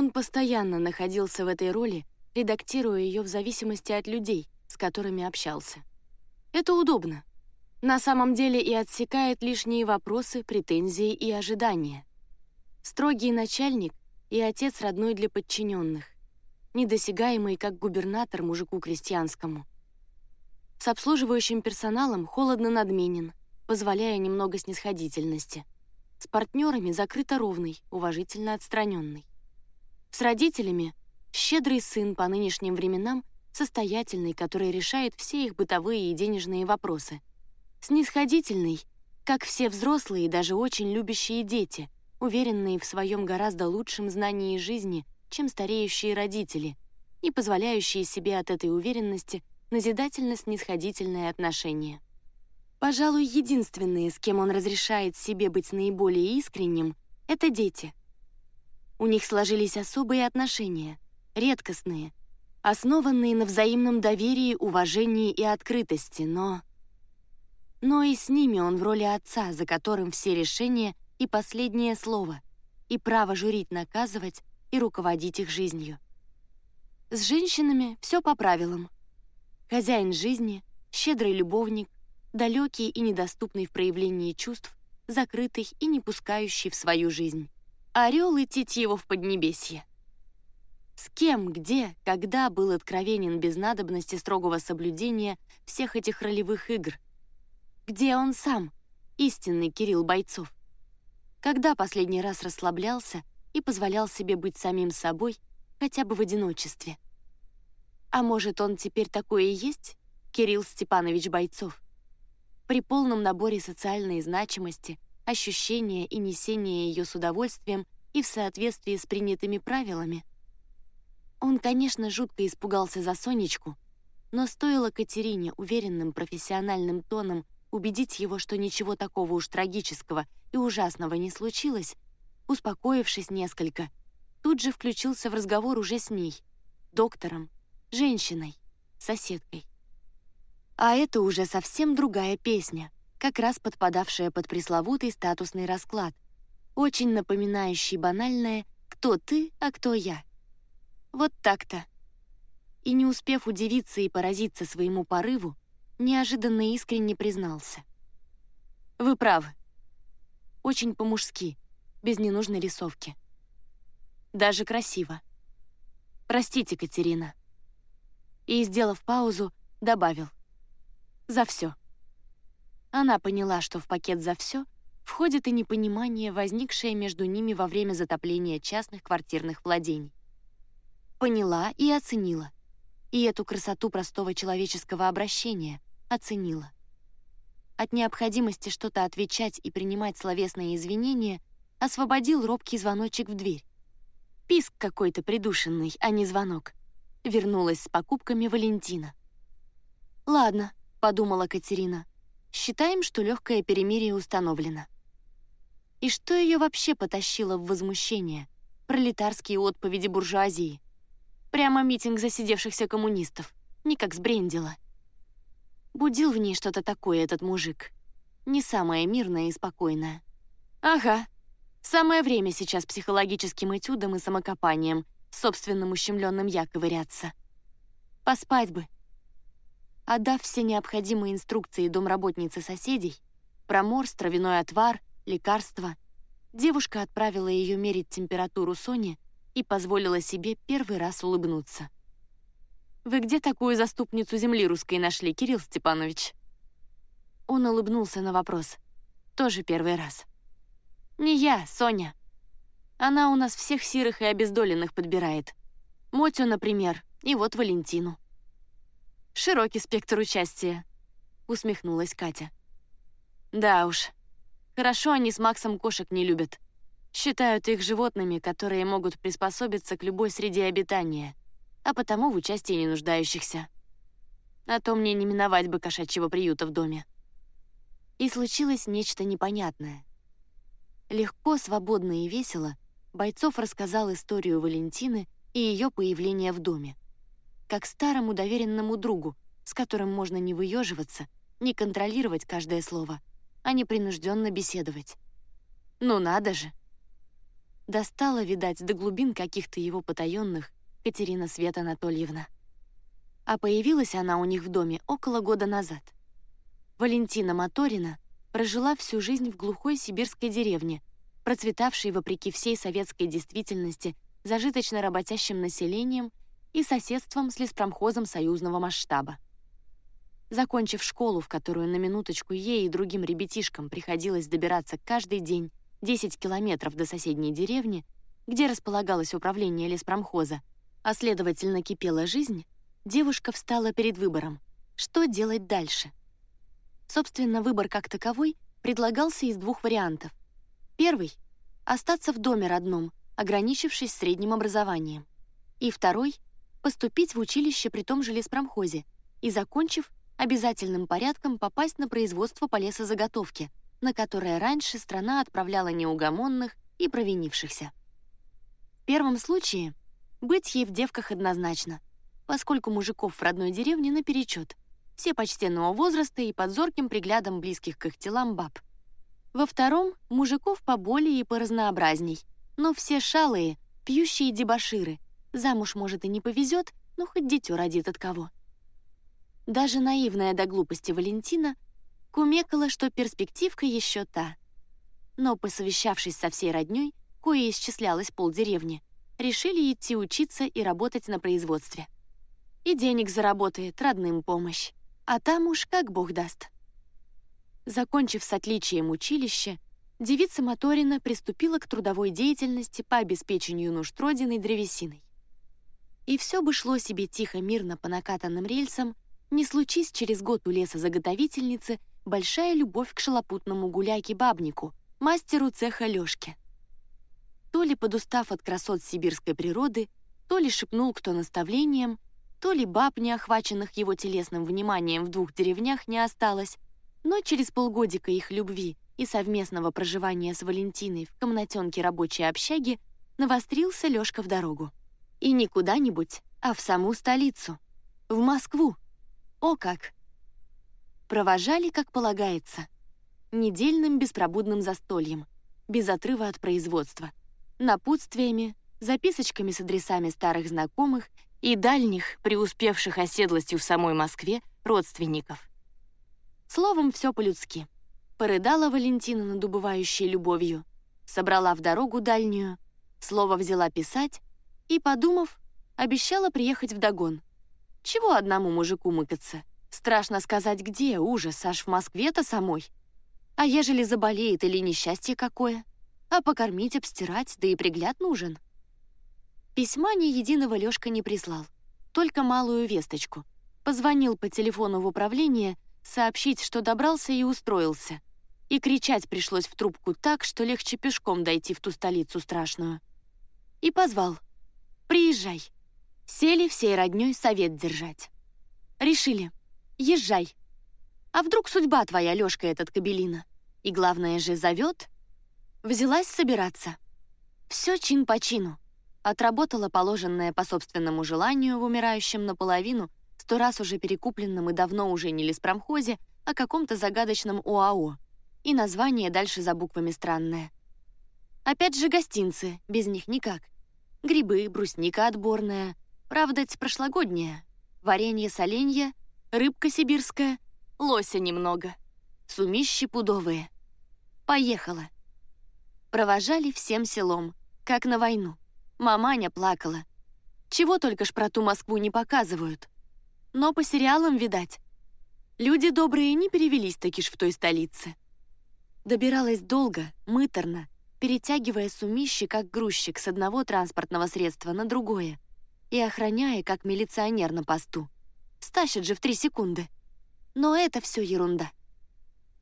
Он постоянно находился в этой роли, редактируя ее в зависимости от людей, с которыми общался. Это удобно. На самом деле и отсекает лишние вопросы, претензии и ожидания. Строгий начальник и отец родной для подчиненных, недосягаемый как губернатор мужику крестьянскому. С обслуживающим персоналом холодно надменен, позволяя немного снисходительности. С партнерами закрыто ровный, уважительно отстраненный. С родителями — щедрый сын по нынешним временам, состоятельный, который решает все их бытовые и денежные вопросы. Снисходительный, как все взрослые и даже очень любящие дети, уверенные в своем гораздо лучшем знании жизни, чем стареющие родители, и позволяющие себе от этой уверенности назидательно-снисходительное отношение. Пожалуй, единственные, с кем он разрешает себе быть наиболее искренним, это дети. У них сложились особые отношения, редкостные, основанные на взаимном доверии, уважении и открытости, но... Но и с ними он в роли отца, за которым все решения и последнее слово, и право журить, наказывать и руководить их жизнью. С женщинами все по правилам. Хозяин жизни, щедрый любовник, далекий и недоступный в проявлении чувств, закрытый и не пускающий в свою жизнь. Орел и его в Поднебесье. С кем, где, когда был откровенен без надобности строгого соблюдения всех этих ролевых игр? Где он сам, истинный Кирилл Бойцов? Когда последний раз расслаблялся и позволял себе быть самим собой хотя бы в одиночестве? А может, он теперь такой и есть, Кирилл Степанович Бойцов? при полном наборе социальной значимости, ощущения и несения ее с удовольствием и в соответствии с принятыми правилами. Он, конечно, жутко испугался за Сонечку, но стоило Катерине уверенным профессиональным тоном убедить его, что ничего такого уж трагического и ужасного не случилось, успокоившись несколько, тут же включился в разговор уже с ней, доктором, женщиной, соседкой. А это уже совсем другая песня, как раз подпадавшая под пресловутый статусный расклад, очень напоминающий банальное «кто ты, а кто я». Вот так-то. И не успев удивиться и поразиться своему порыву, неожиданно искренне признался. «Вы правы. Очень по-мужски, без ненужной рисовки. Даже красиво. Простите, Катерина». И, сделав паузу, добавил за все. Она поняла, что в пакет «за все» входит и непонимание, возникшее между ними во время затопления частных квартирных владений. Поняла и оценила. И эту красоту простого человеческого обращения оценила. От необходимости что-то отвечать и принимать словесные извинения освободил робкий звоночек в дверь. Писк какой-то придушенный, а не звонок. Вернулась с покупками Валентина. «Ладно», — подумала Катерина. «Считаем, что легкое перемирие установлено». И что ее вообще потащило в возмущение? Пролетарские отповеди буржуазии. Прямо митинг засидевшихся коммунистов. Никак сбрендила. Будил в ней что-то такое этот мужик. Не самое мирное и спокойное. Ага. Самое время сейчас психологическим этюдом и самокопанием, собственным ущемленным я ковыряться. Поспать бы, Отдав все необходимые инструкции домработнице соседей, проморс, травяной отвар, лекарства, девушка отправила ее мерить температуру Соне и позволила себе первый раз улыбнуться. «Вы где такую заступницу земли русской нашли, Кирилл Степанович?» Он улыбнулся на вопрос. Тоже первый раз. «Не я, Соня. Она у нас всех сирых и обездоленных подбирает. Мотю, например, и вот Валентину». Широкий спектр участия», — усмехнулась Катя. «Да уж. Хорошо они с Максом кошек не любят. Считают их животными, которые могут приспособиться к любой среде обитания, а потому в участии не нуждающихся. А то мне не миновать бы кошачьего приюта в доме». И случилось нечто непонятное. Легко, свободно и весело Бойцов рассказал историю Валентины и ее появления в доме как старому доверенному другу, с которым можно не выеживаться, не контролировать каждое слово, а непринужденно беседовать. Ну надо же! Достала, видать, до глубин каких-то его потаенных Катерина Света Анатольевна. А появилась она у них в доме около года назад. Валентина Моторина прожила всю жизнь в глухой сибирской деревне, процветавшей вопреки всей советской действительности зажиточно работящим населением и соседством с леспромхозом союзного масштаба. Закончив школу, в которую на минуточку ей и другим ребятишкам приходилось добираться каждый день 10 километров до соседней деревни, где располагалось управление леспромхоза, а следовательно кипела жизнь, девушка встала перед выбором, что делать дальше. Собственно, выбор как таковой предлагался из двух вариантов. Первый — остаться в доме родном, ограничившись средним образованием. И второй — поступить в училище при том же леспромхозе и, закончив, обязательным порядком попасть на производство по лесозаготовке, на которое раньше страна отправляла неугомонных и провинившихся. В первом случае быть ей в девках однозначно, поскольку мужиков в родной деревне наперечет, все почтенного возраста и под зорким приглядом близких к их телам баб. Во втором — мужиков поболее и поразнообразней, но все шалые, пьющие дебоширы. Замуж, может, и не повезет, но хоть дитё родит от кого. Даже наивная до глупости Валентина кумекала, что перспективка еще та. Но, посовещавшись со всей роднёй, кое исчислялось полдеревни, решили идти учиться и работать на производстве. И денег заработает, родным помощь. А там уж как бог даст. Закончив с отличием училище, девица Моторина приступила к трудовой деятельности по обеспечению нужд родины древесиной. И все бы шло себе тихо-мирно по накатанным рельсам, не случись через год у лесозаготовительницы большая любовь к шалопутному гуляке-бабнику, мастеру цеха Лёшке. То ли подустав от красот сибирской природы, то ли шепнул кто наставлением, то ли баб, не охваченных его телесным вниманием в двух деревнях, не осталось, но через полгодика их любви и совместного проживания с Валентиной в комнатенке рабочей общаги навострился Лёшка в дорогу. И не куда-нибудь, а в саму столицу. В Москву. О как! Провожали, как полагается. Недельным беспробудным застольем, без отрыва от производства, напутствиями, записочками с адресами старых знакомых и дальних, преуспевших оседлостью в самой Москве, родственников. Словом, все по-людски. Порыдала Валентина над убывающей любовью, собрала в дорогу дальнюю, слово взяла писать и, подумав, обещала приехать в догон. Чего одному мужику мыкаться? Страшно сказать, где, ужас, аж в Москве-то самой. А ежели заболеет или несчастье какое? А покормить, обстирать, да и пригляд нужен. Письма ни единого Лёшка не прислал, только малую весточку. Позвонил по телефону в управление — сообщить, что добрался и устроился. И кричать пришлось в трубку так, что легче пешком дойти в ту столицу страшную. И позвал. «Приезжай». Сели всей роднёй совет держать. Решили. Езжай. А вдруг судьба твоя, Лёшка, этот кабелина? И главное же, зовет? Взялась собираться. Все чин по чину. Отработала положенное по собственному желанию в умирающем наполовину сто раз уже перекупленном и давно уже не леспромхозе, а каком-то загадочном ОАО. И название дальше за буквами странное. Опять же гостинцы, без них никак. Грибы, брусника отборная, правда, прошлогодняя. Варенье-соленье, рыбка сибирская, лося немного. Сумищи пудовые. Поехала. Провожали всем селом, как на войну. Маманя плакала. Чего только ж про ту Москву не показывают но по сериалам, видать. Люди добрые не перевелись таки ж в той столице. Добиралась долго, мыторно, перетягивая сумищи, как грузчик, с одного транспортного средства на другое и охраняя, как милиционер на посту. Стащат же в три секунды. Но это все ерунда.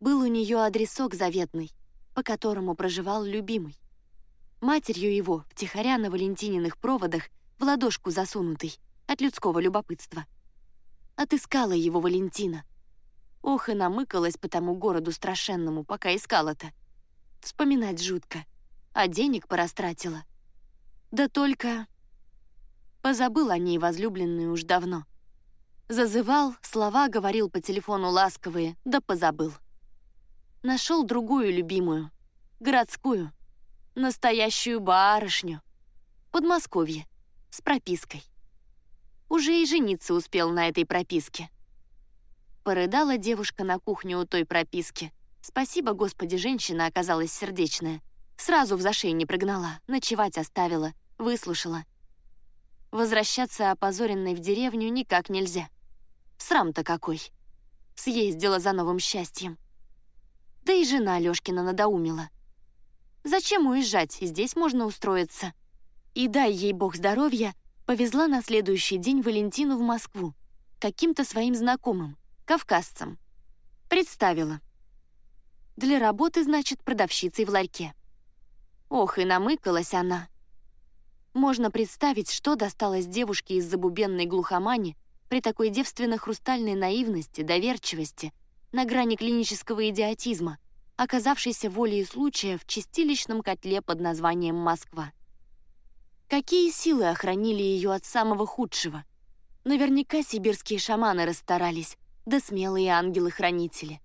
Был у нее адресок заветный, по которому проживал любимый. Матерью его, втихаря на Валентининых проводах, в ладошку засунутый, от людского любопытства — Отыскала его Валентина. Ох, и намыкалась по тому городу страшенному, пока искала-то. Вспоминать жутко. А денег порастратила. Да только... Позабыл о ней возлюбленный уж давно. Зазывал, слова говорил по телефону ласковые, да позабыл. Нашел другую любимую, городскую. Настоящую барышню. Подмосковье. С пропиской. Уже и жениться успел на этой прописке. Порыдала девушка на кухню у той прописки. Спасибо, Господи, женщина оказалась сердечная. Сразу в зашей не прогнала, ночевать оставила, выслушала. Возвращаться опозоренной в деревню никак нельзя. Срам-то какой. Съездила за новым счастьем. Да и жена Лёшкина надоумила. Зачем уезжать, здесь можно устроиться. И дай ей бог здоровья, повезла на следующий день Валентину в Москву, каким-то своим знакомым, кавказцам. Представила. Для работы, значит, продавщицей в ларьке. Ох, и намыкалась она. Можно представить, что досталось девушке из забубенной глухомани при такой девственно-хрустальной наивности, доверчивости, на грани клинического идиотизма, оказавшейся волей случая в чистилищном котле под названием «Москва». Какие силы охранили ее от самого худшего? Наверняка сибирские шаманы расстарались, да смелые ангелы-хранители.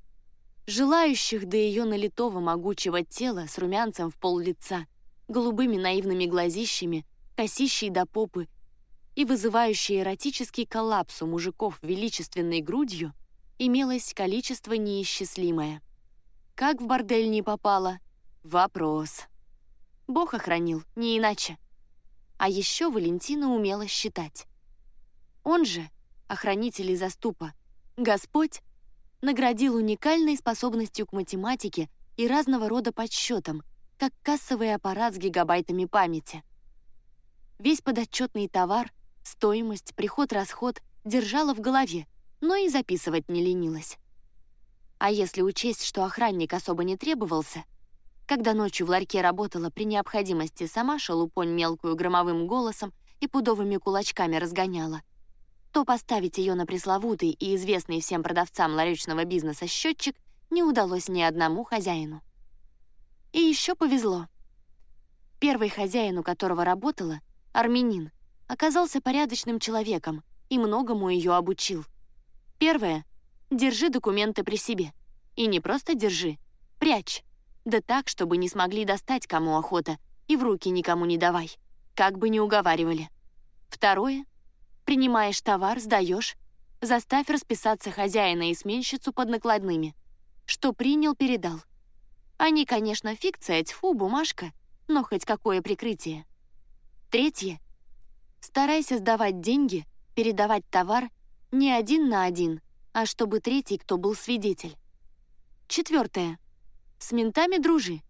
Желающих до ее налитого могучего тела с румянцем в пол лица, голубыми наивными глазищами, косищей до попы и вызывающей эротический коллапс у мужиков величественной грудью, имелось количество неисчислимое. Как в бордель не попало? Вопрос. Бог охранил, не иначе. А еще Валентина умела считать. Он же, охранитель из заступа, Господь наградил уникальной способностью к математике и разного рода подсчетам, как кассовый аппарат с гигабайтами памяти. Весь подотчетный товар, стоимость, приход-расход держала в голове, но и записывать не ленилась. А если учесть, что охранник особо не требовался, когда ночью в ларьке работала при необходимости сама шелупонь мелкую громовым голосом и пудовыми кулачками разгоняла — то поставить ее на пресловутый и известный всем продавцам ларечного бизнеса счетчик не удалось ни одному хозяину. И еще повезло. Первый хозяин, у которого работала, армянин, оказался порядочным человеком и многому ее обучил. Первое — держи документы при себе. И не просто держи, прячь. Да так, чтобы не смогли достать кому охота, и в руки никому не давай, как бы ни уговаривали. Второе Принимаешь товар, сдаешь. Заставь расписаться хозяина и сменщицу под накладными. Что принял, передал. Они, конечно, фикция, тьфу, бумажка, но хоть какое прикрытие. Третье. Старайся сдавать деньги, передавать товар не один на один, а чтобы третий, кто был свидетель. Четвертое. С ментами дружи.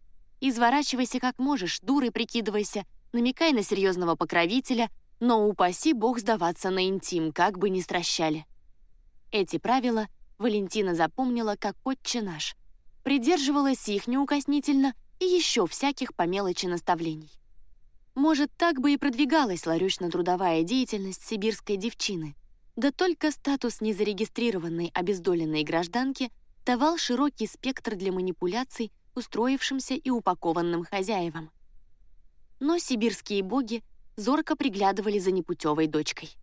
Изворачивайся как можешь, дурой прикидывайся, намекай на серьезного покровителя — но упаси бог сдаваться на интим, как бы ни стращали. Эти правила Валентина запомнила как отче наш, придерживалась их неукоснительно и еще всяких по мелочи наставлений. Может, так бы и продвигалась ларючно-трудовая деятельность сибирской девчины, да только статус незарегистрированной обездоленной гражданки давал широкий спектр для манипуляций устроившимся и упакованным хозяевам. Но сибирские боги зорко приглядывали за непутевой дочкой.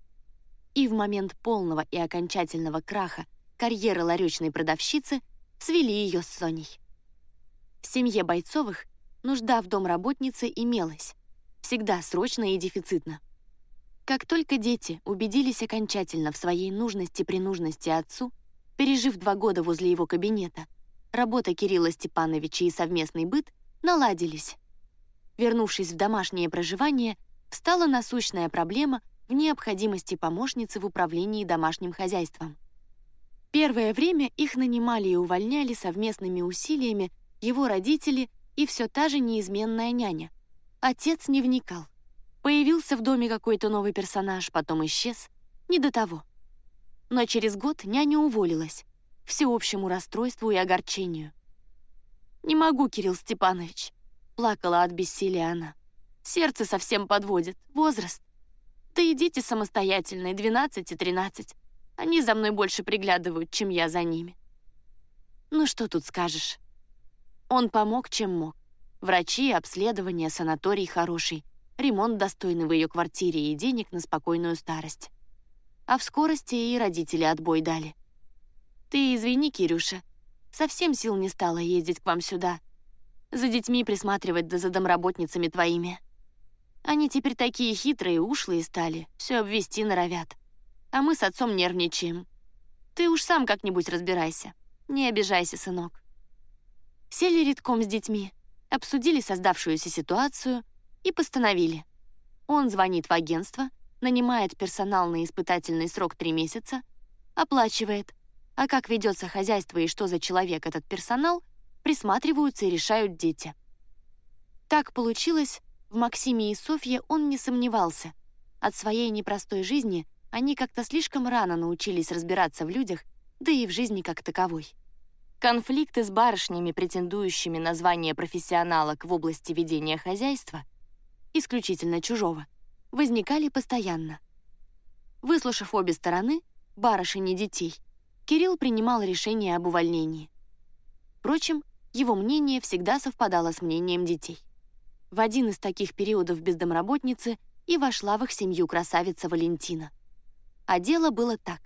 И в момент полного и окончательного краха карьеры ларечной продавщицы свели ее с Соней. В семье Бойцовых нужда в домработнице имелась, всегда срочно и дефицитно. Как только дети убедились окончательно в своей нужности-принужности отцу, пережив два года возле его кабинета, работа Кирилла Степановича и совместный быт наладились. Вернувшись в домашнее проживание, встала насущная проблема в необходимости помощницы в управлении домашним хозяйством. Первое время их нанимали и увольняли совместными усилиями его родители и все та же неизменная няня. Отец не вникал. Появился в доме какой-то новый персонаж, потом исчез. Не до того. Но через год няня уволилась, всеобщему расстройству и огорчению. «Не могу, Кирилл Степанович», — плакала от бессилия она. Сердце совсем подводит. Возраст. Да идите самостоятельные, 12 и 13. Они за мной больше приглядывают, чем я за ними. Ну что тут скажешь? Он помог, чем мог. Врачи, обследование, санаторий хороший, ремонт достойный в ее квартире и денег на спокойную старость. А в скорости и родители отбой дали. Ты извини, Кирюша, совсем сил не стало ездить к вам сюда. За детьми присматривать да за домработницами твоими. Они теперь такие хитрые и ушлые стали, все обвести норовят. А мы с отцом нервничаем. Ты уж сам как-нибудь разбирайся. Не обижайся, сынок. Сели редком с детьми, обсудили создавшуюся ситуацию и постановили. Он звонит в агентство, нанимает персонал на испытательный срок три месяца, оплачивает, а как ведется хозяйство и что за человек этот персонал, присматриваются и решают дети. Так получилось, в Максиме и Софье он не сомневался. От своей непростой жизни они как-то слишком рано научились разбираться в людях, да и в жизни как таковой. Конфликты с барышнями, претендующими на звание профессионалок в области ведения хозяйства, исключительно чужого, возникали постоянно. Выслушав обе стороны, барышень и детей, Кирилл принимал решение об увольнении. Впрочем, его мнение всегда совпадало с мнением детей. В один из таких периодов без домработницы и вошла в их семью красавица Валентина. А дело было так.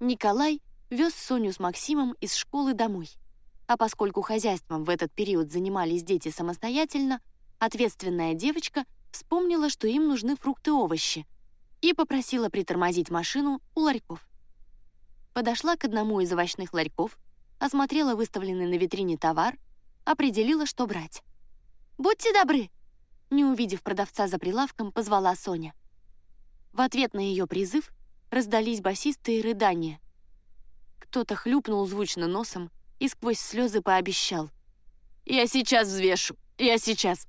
Николай вез Соню с Максимом из школы домой. А поскольку хозяйством в этот период занимались дети самостоятельно, ответственная девочка вспомнила, что им нужны фрукты и овощи, и попросила притормозить машину у ларьков. Подошла к одному из овощных ларьков, осмотрела выставленный на витрине товар, определила, что брать. «Будьте добры!» Не увидев продавца за прилавком, позвала Соня. В ответ на ее призыв раздались басистые рыдания. Кто-то хлюпнул звучно носом и сквозь слезы пообещал. «Я сейчас взвешу! Я сейчас!»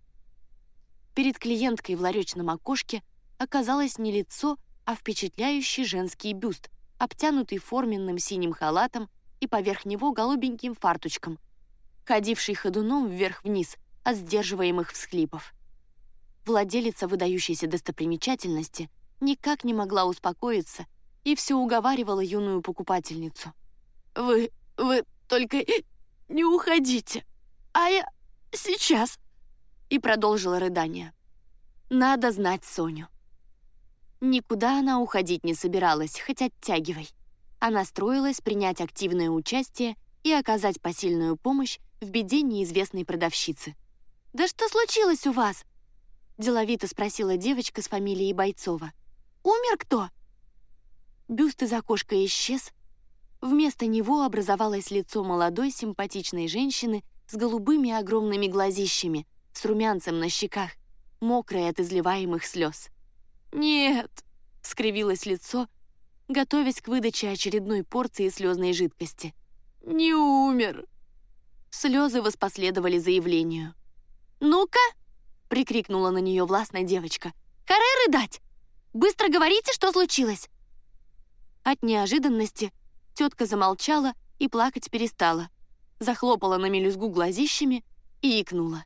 Перед клиенткой в ларечном окошке оказалось не лицо, а впечатляющий женский бюст, обтянутый форменным синим халатом и поверх него голубеньким фарточком, ходивший ходуном вверх-вниз от сдерживаемых всхлипов. Владелица выдающейся достопримечательности — никак не могла успокоиться и все уговаривала юную покупательницу. «Вы... вы только не уходите, а я сейчас...» И продолжила рыдание. «Надо знать Соню». Никуда она уходить не собиралась, хоть оттягивай. Она строилась принять активное участие и оказать посильную помощь в беде неизвестной продавщицы. «Да что случилось у вас?» — деловито спросила девочка с фамилией Бойцова. Умер кто?» Бюст из окошка исчез. Вместо него образовалось лицо молодой симпатичной женщины с голубыми огромными глазищами, с румянцем на щеках, мокрое от изливаемых слез. «Нет!» — скривилось лицо, готовясь к выдаче очередной порции слезной жидкости. «Не умер!» Слезы воспоследовали заявлению. «Ну-ка!» — прикрикнула на нее властная девочка. «Харе рыдать! Быстро говорите, что случилось!» От неожиданности тетка замолчала и плакать перестала, захлопала на мелюзгу глазищами и икнула.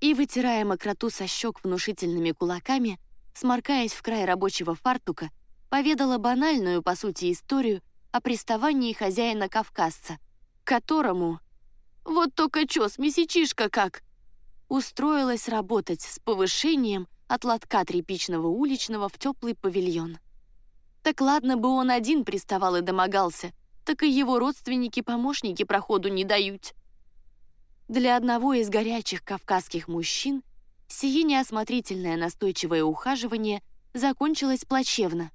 И, вытирая мокроту со щек внушительными кулаками, сморкаясь в край рабочего фартука, поведала банальную, по сути, историю о приставании хозяина-кавказца, которому... Вот только чё, с месячишка как! Устроилась работать с повышением от лотка тряпичного уличного в теплый павильон. Так ладно бы он один приставал и домогался, так и его родственники-помощники проходу не дают. Для одного из горячих кавказских мужчин сие неосмотрительное настойчивое ухаживание закончилось плачевно.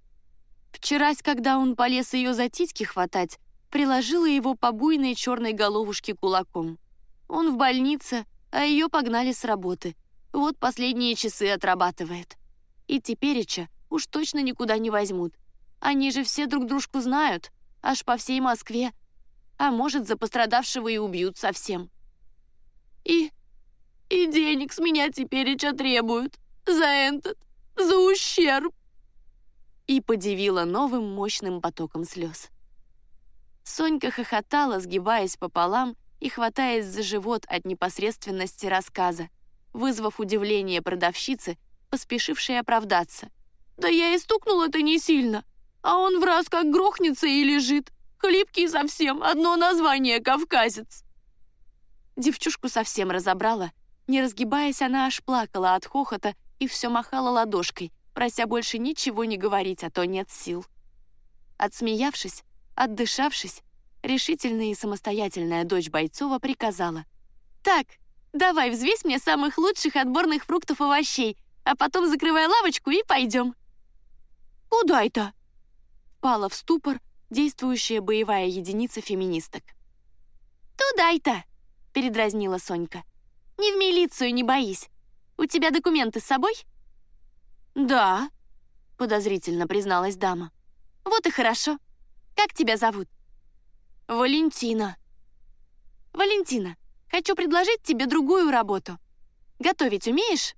Вчерась, когда он полез ее за титьки хватать, приложила его по буйной черной головушке кулаком. Он в больнице, а ее погнали с работы — вот последние часы отрабатывает. И тепереча уж точно никуда не возьмут. Они же все друг дружку знают, аж по всей Москве. А может, за пострадавшего и убьют совсем. И... и денег с меня тепереча требуют. За этот, за ущерб. И подивила новым мощным потоком слез. Сонька хохотала, сгибаясь пополам и хватаясь за живот от непосредственности рассказа вызвав удивление продавщицы, поспешившей оправдаться. «Да я и стукнула-то не сильно, а он в раз как грохнется и лежит. Хлипкий совсем, одно название «Кавказец». Девчушку совсем разобрала. Не разгибаясь, она аж плакала от хохота и все махала ладошкой, прося больше ничего не говорить, а то нет сил. Отсмеявшись, отдышавшись, решительная и самостоятельная дочь Бойцова приказала. «Так, Давай взвесь мне самых лучших отборных фруктов и овощей, а потом закрывай лавочку и пойдем. Куда это? Впала в ступор действующая боевая единица феминисток. Туда-то, передразнила Сонька. Не в милицию не боись. У тебя документы с собой? Да, подозрительно призналась дама. Вот и хорошо. Как тебя зовут? Валентина. Валентина, хочу предложить тебе другую работу. Готовить умеешь?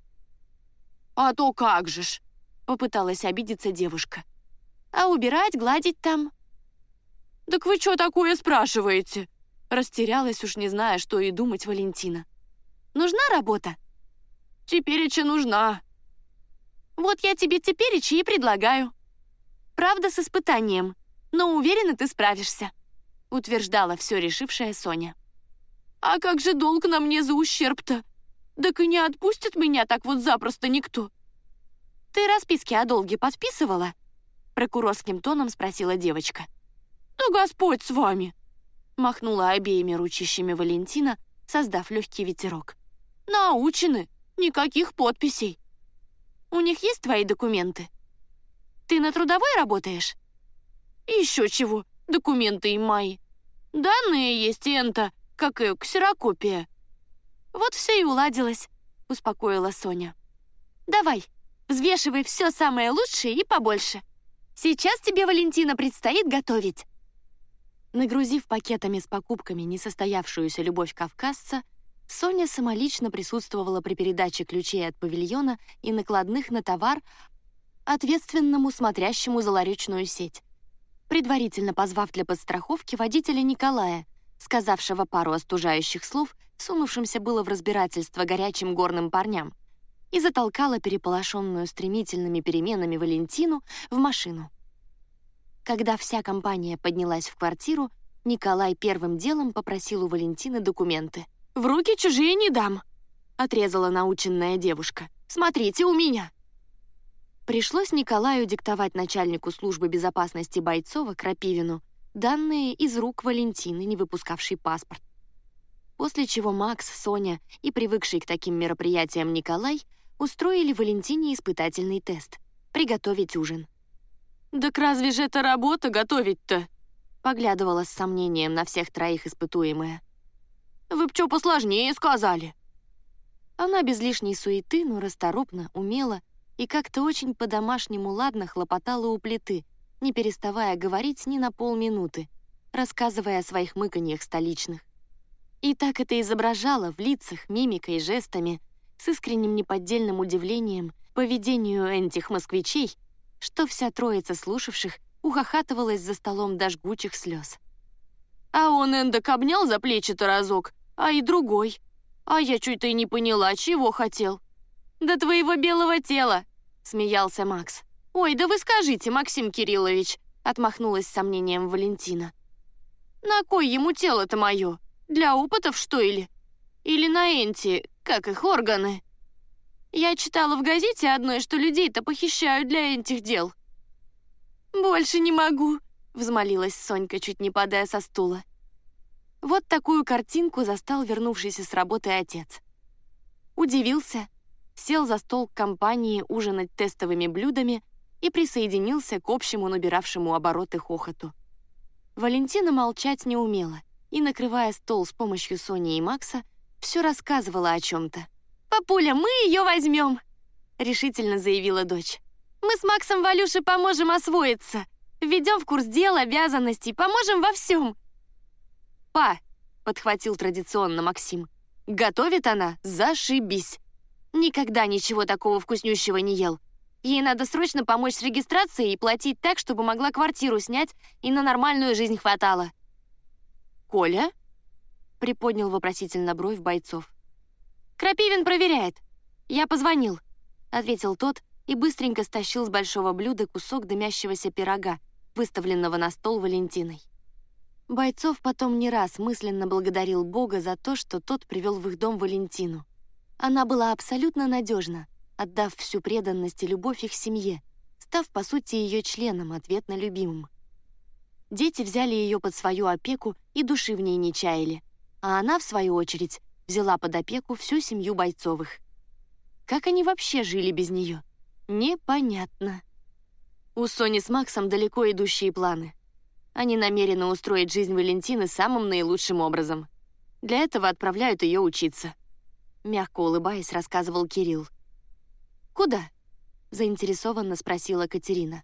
А то как же ж, попыталась обидеться девушка. А убирать, гладить там? Так вы что такое спрашиваете? Растерялась уж не зная, что и думать Валентина. Нужна работа? Тепереча нужна. Вот я тебе тепереча и предлагаю. Правда, с испытанием, но уверена, ты справишься утверждала все решившая Соня. «А как же долг на мне за ущерб-то? Так и не отпустит меня так вот запросто никто». «Ты расписки о долге подписывала?» Прокурорским тоном спросила девочка. «Да Господь с вами!» Махнула обеими ручищами Валентина, создав легкий ветерок. «Научены! Никаких подписей!» «У них есть твои документы?» «Ты на трудовой работаешь?» «Еще чего! Документы им мои!» Данные есть энто, как и ксерокопия. Вот все и уладилось, успокоила Соня. Давай, взвешивай все самое лучшее и побольше. Сейчас тебе, Валентина, предстоит готовить. Нагрузив пакетами с покупками несостоявшуюся любовь кавказца, Соня самолично присутствовала при передаче ключей от павильона и накладных на товар ответственному смотрящему за ларечную сеть предварительно позвав для подстраховки водителя Николая, сказавшего пару остужающих слов, сунувшимся было в разбирательство горячим горным парням, и затолкала переполошенную стремительными переменами Валентину в машину. Когда вся компания поднялась в квартиру, Николай первым делом попросил у Валентины документы. «В руки чужие не дам», — отрезала наученная девушка. «Смотрите у меня». Пришлось Николаю диктовать начальнику службы безопасности Бойцова Крапивину данные из рук Валентины, не выпускавшей паспорт. После чего Макс, Соня и привыкший к таким мероприятиям Николай устроили Валентине испытательный тест — приготовить ужин. «Так разве же это работа готовить-то?» — поглядывала с сомнением на всех троих испытуемая. «Вы б чё посложнее сказали?» Она без лишней суеты, но расторопно, умела и как-то очень по-домашнему ладно хлопотала у плиты, не переставая говорить ни на полминуты, рассказывая о своих мыканьях столичных. И так это изображала в лицах, мимикой, жестами, с искренним неподдельным удивлением поведению этих москвичей, что вся троица слушавших ухахатывалась за столом до жгучих слез. А он эндок обнял за плечи-то разок, а и другой. А я чуть-то и не поняла, чего хотел. «До твоего белого тела!» — смеялся Макс. «Ой, да вы скажите, Максим Кириллович!» — отмахнулась с сомнением Валентина. «На кой ему тело-то мое? Для опытов, что ли? Или на Энти, как их органы?» Я читала в газете одной, что людей-то похищают для этих дел. «Больше не могу», — взмолилась Сонька, чуть не падая со стула. Вот такую картинку застал вернувшийся с работы отец. Удивился, сел за стол к компании ужинать тестовыми блюдами и присоединился к общему набиравшему обороты хохоту. Валентина молчать не умела и, накрывая стол с помощью Сони и Макса, все рассказывала о чем-то. «Папуля, мы ее возьмем!» — решительно заявила дочь. «Мы с Максом Валюше поможем освоиться, введем в курс дел, обязанностей, поможем во всем!» «Па!» — подхватил традиционно Максим. «Готовит она? Зашибись! Никогда ничего такого вкуснющего не ел. Ей надо срочно помочь с регистрацией и платить так, чтобы могла квартиру снять и на нормальную жизнь хватало. «Коля?» — приподнял вопросительно бровь бойцов. «Крапивин проверяет. Я позвонил», — ответил тот и быстренько стащил с большого блюда кусок дымящегося пирога, выставленного на стол Валентиной. Бойцов потом не раз мысленно благодарил Бога за то, что тот привел в их дом Валентину. Она была абсолютно надежна, отдав всю преданность и любовь их семье, став, по сути, ее членом, ответно любимым. Дети взяли ее под свою опеку и души в ней не чаяли, а она, в свою очередь, взяла под опеку всю семью Бойцовых. Как они вообще жили без нее? Непонятно. У Сони с Максом далеко идущие планы. Они намерены устроить жизнь Валентины самым наилучшим образом. Для этого отправляют ее учиться. Мягко улыбаясь, рассказывал Кирилл. «Куда?» — заинтересованно спросила Катерина.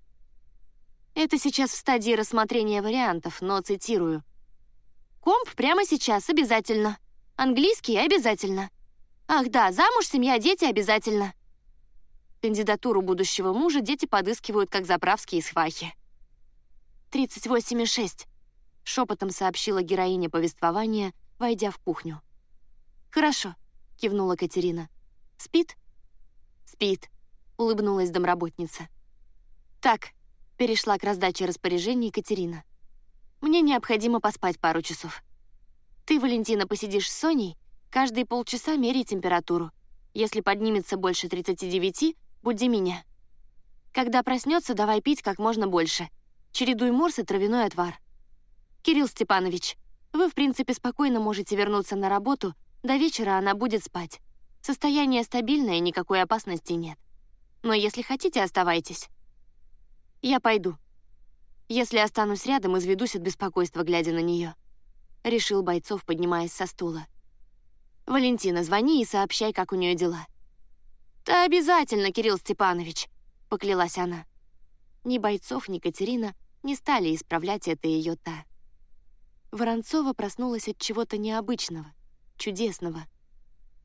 «Это сейчас в стадии рассмотрения вариантов, но цитирую. Комп прямо сейчас обязательно. Английский обязательно. Ах да, замуж, семья, дети обязательно. Кандидатуру будущего мужа дети подыскивают как заправские свахи. 38,6, шепотом сообщила героиня повествования, войдя в кухню. «Хорошо», — кивнула Катерина. «Спит?» «Спит», — улыбнулась домработница. «Так», — перешла к раздаче распоряжений Катерина. «Мне необходимо поспать пару часов. Ты, Валентина, посидишь с Соней, каждые полчаса меряй температуру. Если поднимется больше 39, Буди меня. Когда проснется, давай пить как можно больше. Чередуй морс и травяной отвар. Кирилл Степанович, вы, в принципе, спокойно можете вернуться на работу, до вечера она будет спать. Состояние стабильное, никакой опасности нет. Но если хотите, оставайтесь. Я пойду. Если останусь рядом, изведусь от беспокойства, глядя на нее. Решил Бойцов, поднимаясь со стула. Валентина, звони и сообщай, как у нее дела. «Да обязательно, Кирилл Степанович», — поклялась она. Ни Бойцов, ни Катерина не стали исправлять это ее «та». Воронцова проснулась от чего-то необычного, чудесного.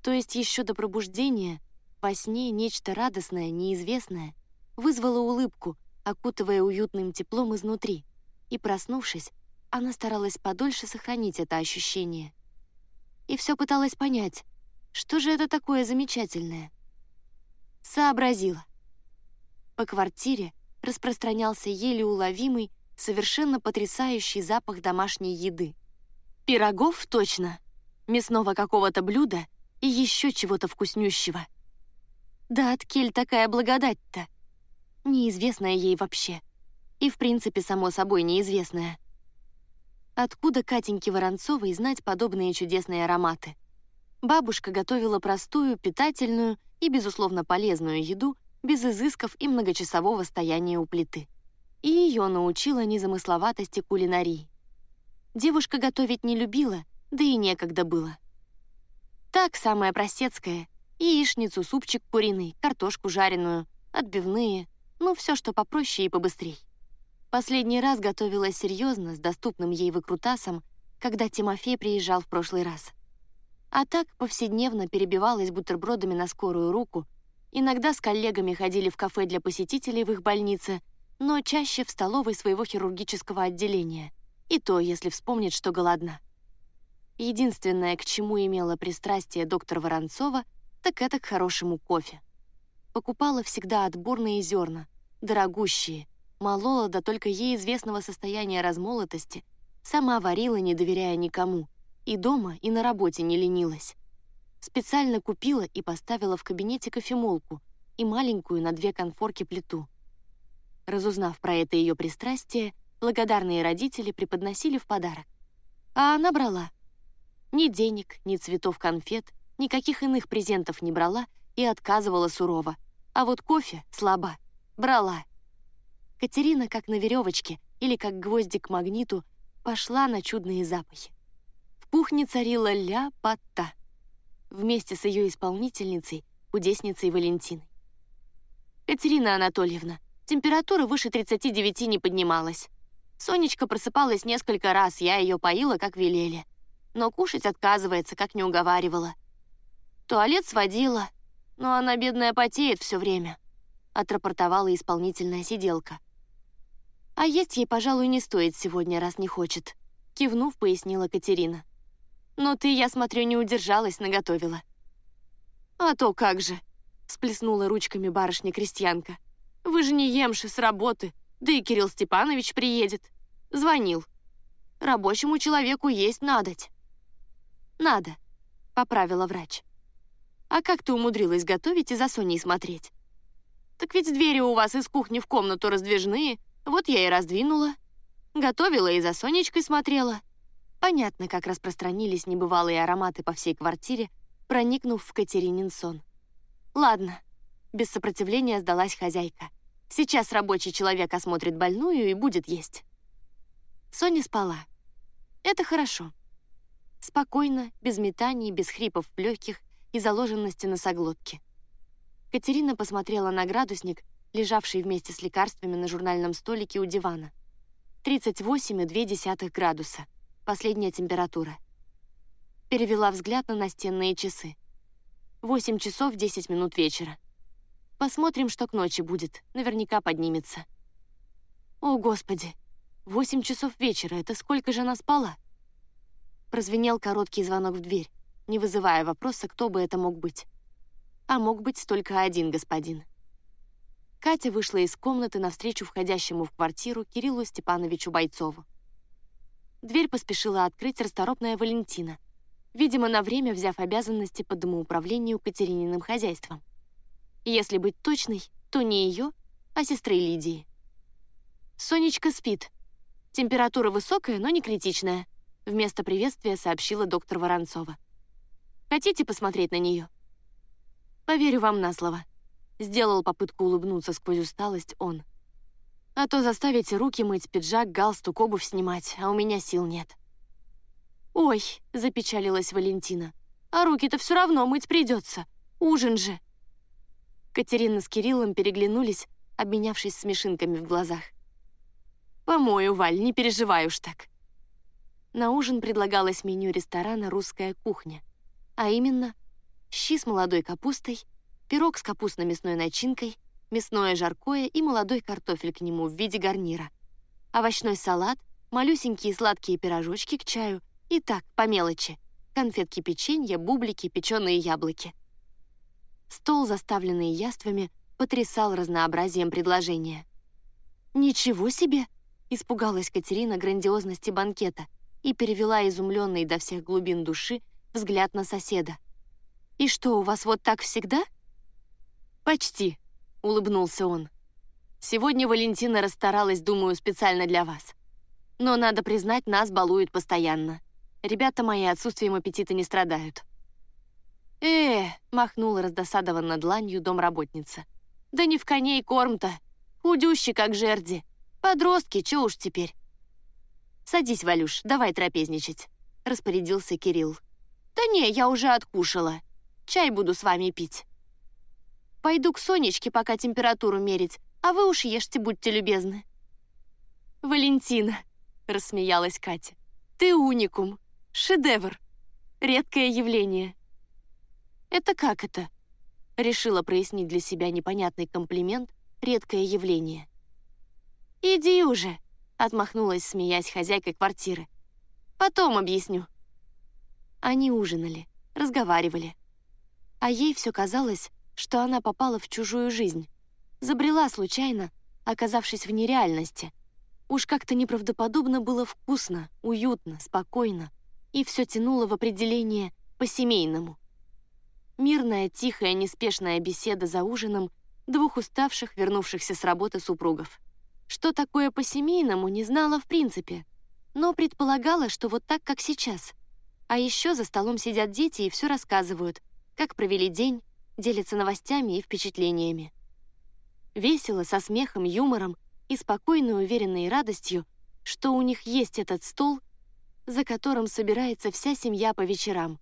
То есть еще до пробуждения во сне нечто радостное, неизвестное, вызвало улыбку, окутывая уютным теплом изнутри, и, проснувшись, она старалась подольше сохранить это ощущение. И все пыталась понять, что же это такое замечательное — Сообразила. По квартире распространялся еле уловимый, совершенно потрясающий запах домашней еды. Пирогов точно, мясного какого-то блюда и еще чего-то вкуснющего. Да от кель такая благодать-то. Неизвестная ей вообще. И в принципе, само собой, неизвестная. Откуда Катеньке Воронцовой знать подобные чудесные ароматы? Бабушка готовила простую, питательную и, безусловно, полезную еду без изысков и многочасового стояния у плиты. И ее научила незамысловатости кулинарии. Девушка готовить не любила, да и некогда было. Так, самое простецкое — яичницу, супчик куриный, картошку жареную, отбивные, ну, все, что попроще и побыстрей. Последний раз готовила серьезно, с доступным ей выкрутасом, когда Тимофей приезжал в прошлый раз — а так повседневно перебивалась бутербродами на скорую руку, иногда с коллегами ходили в кафе для посетителей в их больнице, но чаще в столовой своего хирургического отделения, и то, если вспомнить, что голодна. Единственное, к чему имела пристрастие доктор Воронцова, так это к хорошему кофе. Покупала всегда отборные зерна, дорогущие, молола до только ей известного состояния размолотости, сама варила, не доверяя никому — и дома, и на работе не ленилась. Специально купила и поставила в кабинете кофемолку и маленькую на две конфорки плиту. Разузнав про это ее пристрастие, благодарные родители преподносили в подарок. А она брала. Ни денег, ни цветов конфет, никаких иных презентов не брала и отказывала сурово. А вот кофе слаба. Брала. Катерина, как на веревочке или как гвоздик к магниту, пошла на чудные запахи кухне царила ля-пата вместе с ее исполнительницей, кудесницей Валентиной. «Катерина Анатольевна, температура выше 39 не поднималась. Сонечка просыпалась несколько раз, я ее поила, как велели. Но кушать отказывается, как не уговаривала. Туалет сводила, но она, бедная, потеет все время», — отрапортовала исполнительная сиделка. «А есть ей, пожалуй, не стоит сегодня, раз не хочет», — кивнув, пояснила Катерина. Но ты, я смотрю, не удержалась, наготовила. А то как же, сплеснула ручками барышня-крестьянка. Вы же не емши с работы, да и Кирилл Степанович приедет. Звонил. Рабочему человеку есть надоть. Надо, поправила врач. А как ты умудрилась готовить и за Соней смотреть? Так ведь двери у вас из кухни в комнату раздвижные, вот я и раздвинула. Готовила и за Сонечкой смотрела. Понятно, как распространились небывалые ароматы по всей квартире, проникнув в Катеринин сон. «Ладно», — без сопротивления сдалась хозяйка. «Сейчас рабочий человек осмотрит больную и будет есть». Соня спала. Это хорошо. Спокойно, без метаний, без хрипов в легких и заложенности носоглотки. Катерина посмотрела на градусник, лежавший вместе с лекарствами на журнальном столике у дивана. 38,2 градуса. Последняя температура. Перевела взгляд на настенные часы. 8 часов 10 минут вечера. Посмотрим, что к ночи будет. Наверняка поднимется. О, Господи! 8 часов вечера — это сколько же она спала? Прозвенел короткий звонок в дверь, не вызывая вопроса, кто бы это мог быть. А мог быть только один господин. Катя вышла из комнаты навстречу входящему в квартиру Кириллу Степановичу Бойцову. Дверь поспешила открыть расторопная Валентина, видимо, на время взяв обязанности по домоуправлению Катерининым хозяйством. Если быть точной, то не ее, а сестры Лидии. «Сонечка спит. Температура высокая, но не критичная», вместо приветствия сообщила доктор Воронцова. «Хотите посмотреть на нее?» «Поверю вам на слово», — сделал попытку улыбнуться сквозь усталость он. А то заставите руки мыть, пиджак, галстук, обувь снимать, а у меня сил нет. «Ой», — запечалилась Валентина, «а руки-то все равно мыть придется. Ужин же». Катерина с Кириллом переглянулись, обменявшись смешинками в глазах. «Помою, Валь, не переживай уж так». На ужин предлагалось меню ресторана «Русская кухня», а именно щи с молодой капустой, пирог с капустно-мясной начинкой — мясное жаркое и молодой картофель к нему в виде гарнира, овощной салат, малюсенькие сладкие пирожочки к чаю и так, по мелочи, конфетки печенья, бублики, печеные яблоки. Стол, заставленный яствами, потрясал разнообразием предложения. «Ничего себе!» — испугалась Катерина грандиозности банкета и перевела изумленный до всех глубин души взгляд на соседа. «И что, у вас вот так всегда?» «Почти», — улыбнулся он. «Сегодня Валентина расстаралась, думаю, специально для вас. Но, надо признать, нас балуют постоянно. Ребята мои отсутствием аппетита не страдают». «Э, — махнула раздосадованно дланью домработница. «Да не в коней корм-то. Худющий, как жерди. Подростки, чё уж теперь». «Садись, Валюш, давай трапезничать», — распорядился Кирилл. «Да не, я уже откушала. Чай буду с вами пить». Пойду к Сонечке, пока температуру мерить, а вы уж ешьте, будьте любезны». «Валентина», — рассмеялась Катя, — «ты уникум, шедевр, редкое явление». «Это как это?» — решила прояснить для себя непонятный комплимент «редкое явление». «Иди уже», — отмахнулась, смеясь хозяйкой квартиры. «Потом объясню». Они ужинали, разговаривали. А ей все казалось, что она попала в чужую жизнь. Забрела случайно, оказавшись в нереальности. Уж как-то неправдоподобно было вкусно, уютно, спокойно, и все тянуло в определение «по-семейному». Мирная, тихая, неспешная беседа за ужином двух уставших, вернувшихся с работы супругов. Что такое по-семейному, не знала в принципе, но предполагала, что вот так, как сейчас. А еще за столом сидят дети и все рассказывают, как провели день, делится новостями и впечатлениями. Весело, со смехом, юмором и спокойной уверенной радостью, что у них есть этот стол, за которым собирается вся семья по вечерам.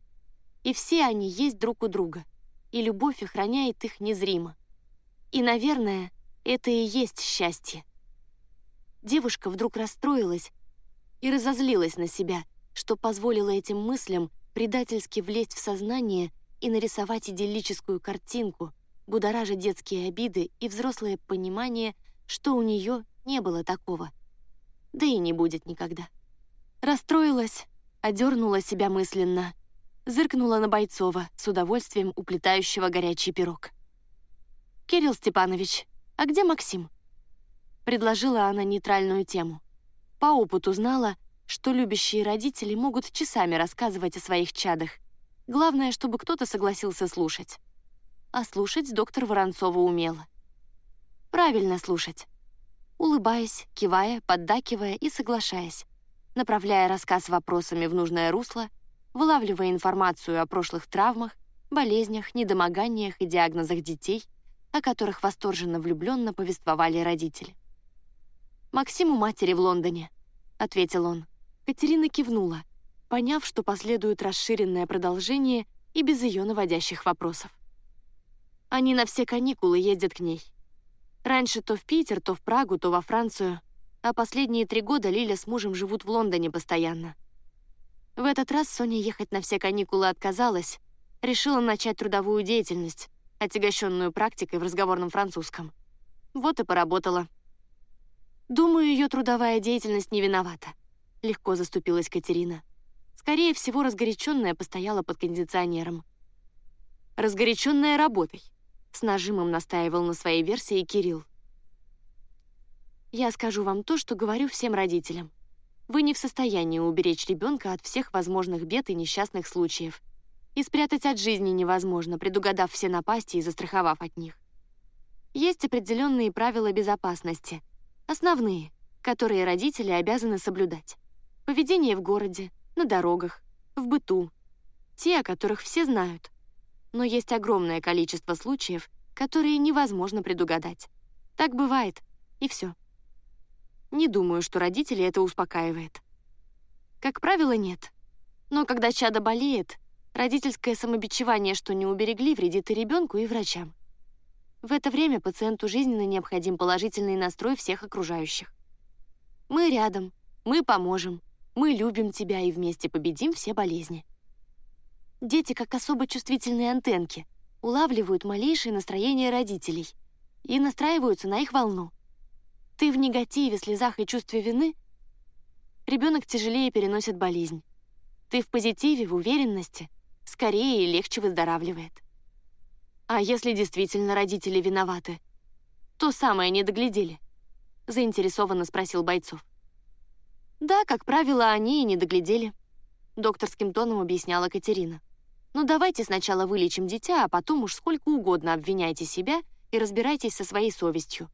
И все они есть друг у друга, и любовь охраняет их незримо. И, наверное, это и есть счастье. Девушка вдруг расстроилась и разозлилась на себя, что позволила этим мыслям предательски влезть в сознание и нарисовать идиллическую картинку, будоража детские обиды и взрослое понимание, что у нее не было такого. Да и не будет никогда. Расстроилась, одернула себя мысленно, зыркнула на Бойцова с удовольствием уплетающего горячий пирог. «Кирилл Степанович, а где Максим?» Предложила она нейтральную тему. По опыту знала, что любящие родители могут часами рассказывать о своих чадах — Главное, чтобы кто-то согласился слушать. А слушать доктор Воронцова умела. Правильно слушать. Улыбаясь, кивая, поддакивая и соглашаясь. направляя рассказ вопросами в нужное русло, вылавливая информацию о прошлых травмах, болезнях, недомоганиях и диагнозах детей, о которых восторженно влюбленно повествовали родители. «Максиму матери в Лондоне», — ответил он. Катерина кивнула, поняв, что последует расширенное продолжение и без ее наводящих вопросов. Они на все каникулы ездят к ней. Раньше то в Питер, то в Прагу, то во Францию, а последние три года Лиля с мужем живут в Лондоне постоянно. В этот раз Соня ехать на все каникулы отказалась, решила начать трудовую деятельность, отягощенную практикой в разговорном французском. Вот и поработала. Думаю, ее трудовая деятельность не виновата. Легко заступилась Катерина. Скорее всего, разгоряченная постояла под кондиционером. Разгоряченная работой. С нажимом настаивал на своей версии Кирилл. Я скажу вам то, что говорю всем родителям. Вы не в состоянии уберечь ребенка от всех возможных бед и несчастных случаев. И спрятать от жизни невозможно, предугадав все напасти и застраховав от них. Есть определенные правила безопасности, основные, которые родители обязаны соблюдать. Поведение в городе, на дорогах, в быту. Те, о которых все знают. Но есть огромное количество случаев, которые невозможно предугадать. Так бывает, и все. Не думаю, что родители это успокаивает. Как правило, нет. Но когда чадо болеет, родительское самобичевание, что не уберегли, вредит и ребенку, и врачам. В это время пациенту жизненно необходим положительный настрой всех окружающих. Мы рядом, мы поможем, мы любим тебя и вместе победим все болезни. Дети, как особо чувствительные антенки, улавливают малейшее настроение родителей и настраиваются на их волну. Ты в негативе, слезах и чувстве вины, ребенок тяжелее переносит болезнь. Ты в позитиве, в уверенности, скорее и легче выздоравливает. А если действительно родители виноваты, то самое не доглядели? Заинтересованно спросил Бойцов. Да, как правило, они и не доглядели. Докторским тоном объясняла Катерина. Ну давайте сначала вылечим дитя, а потом уж сколько угодно обвиняйте себя и разбирайтесь со своей совестью.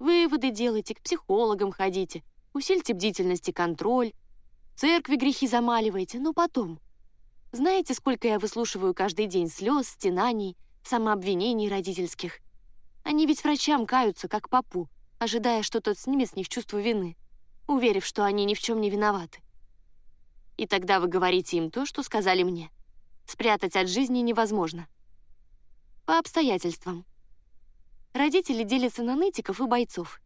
Выводы делайте, к психологам ходите, усильте бдительность и контроль, церкви грехи замаливайте, но потом. Знаете, сколько я выслушиваю каждый день слез, стенаний, самообвинений родительских? Они ведь врачам каются, как папу, ожидая, что тот снимет с них чувство вины, уверив, что они ни в чем не виноваты. И тогда вы говорите им то, что сказали мне. Спрятать от жизни невозможно. По обстоятельствам. Родители делятся на нытиков и бойцов.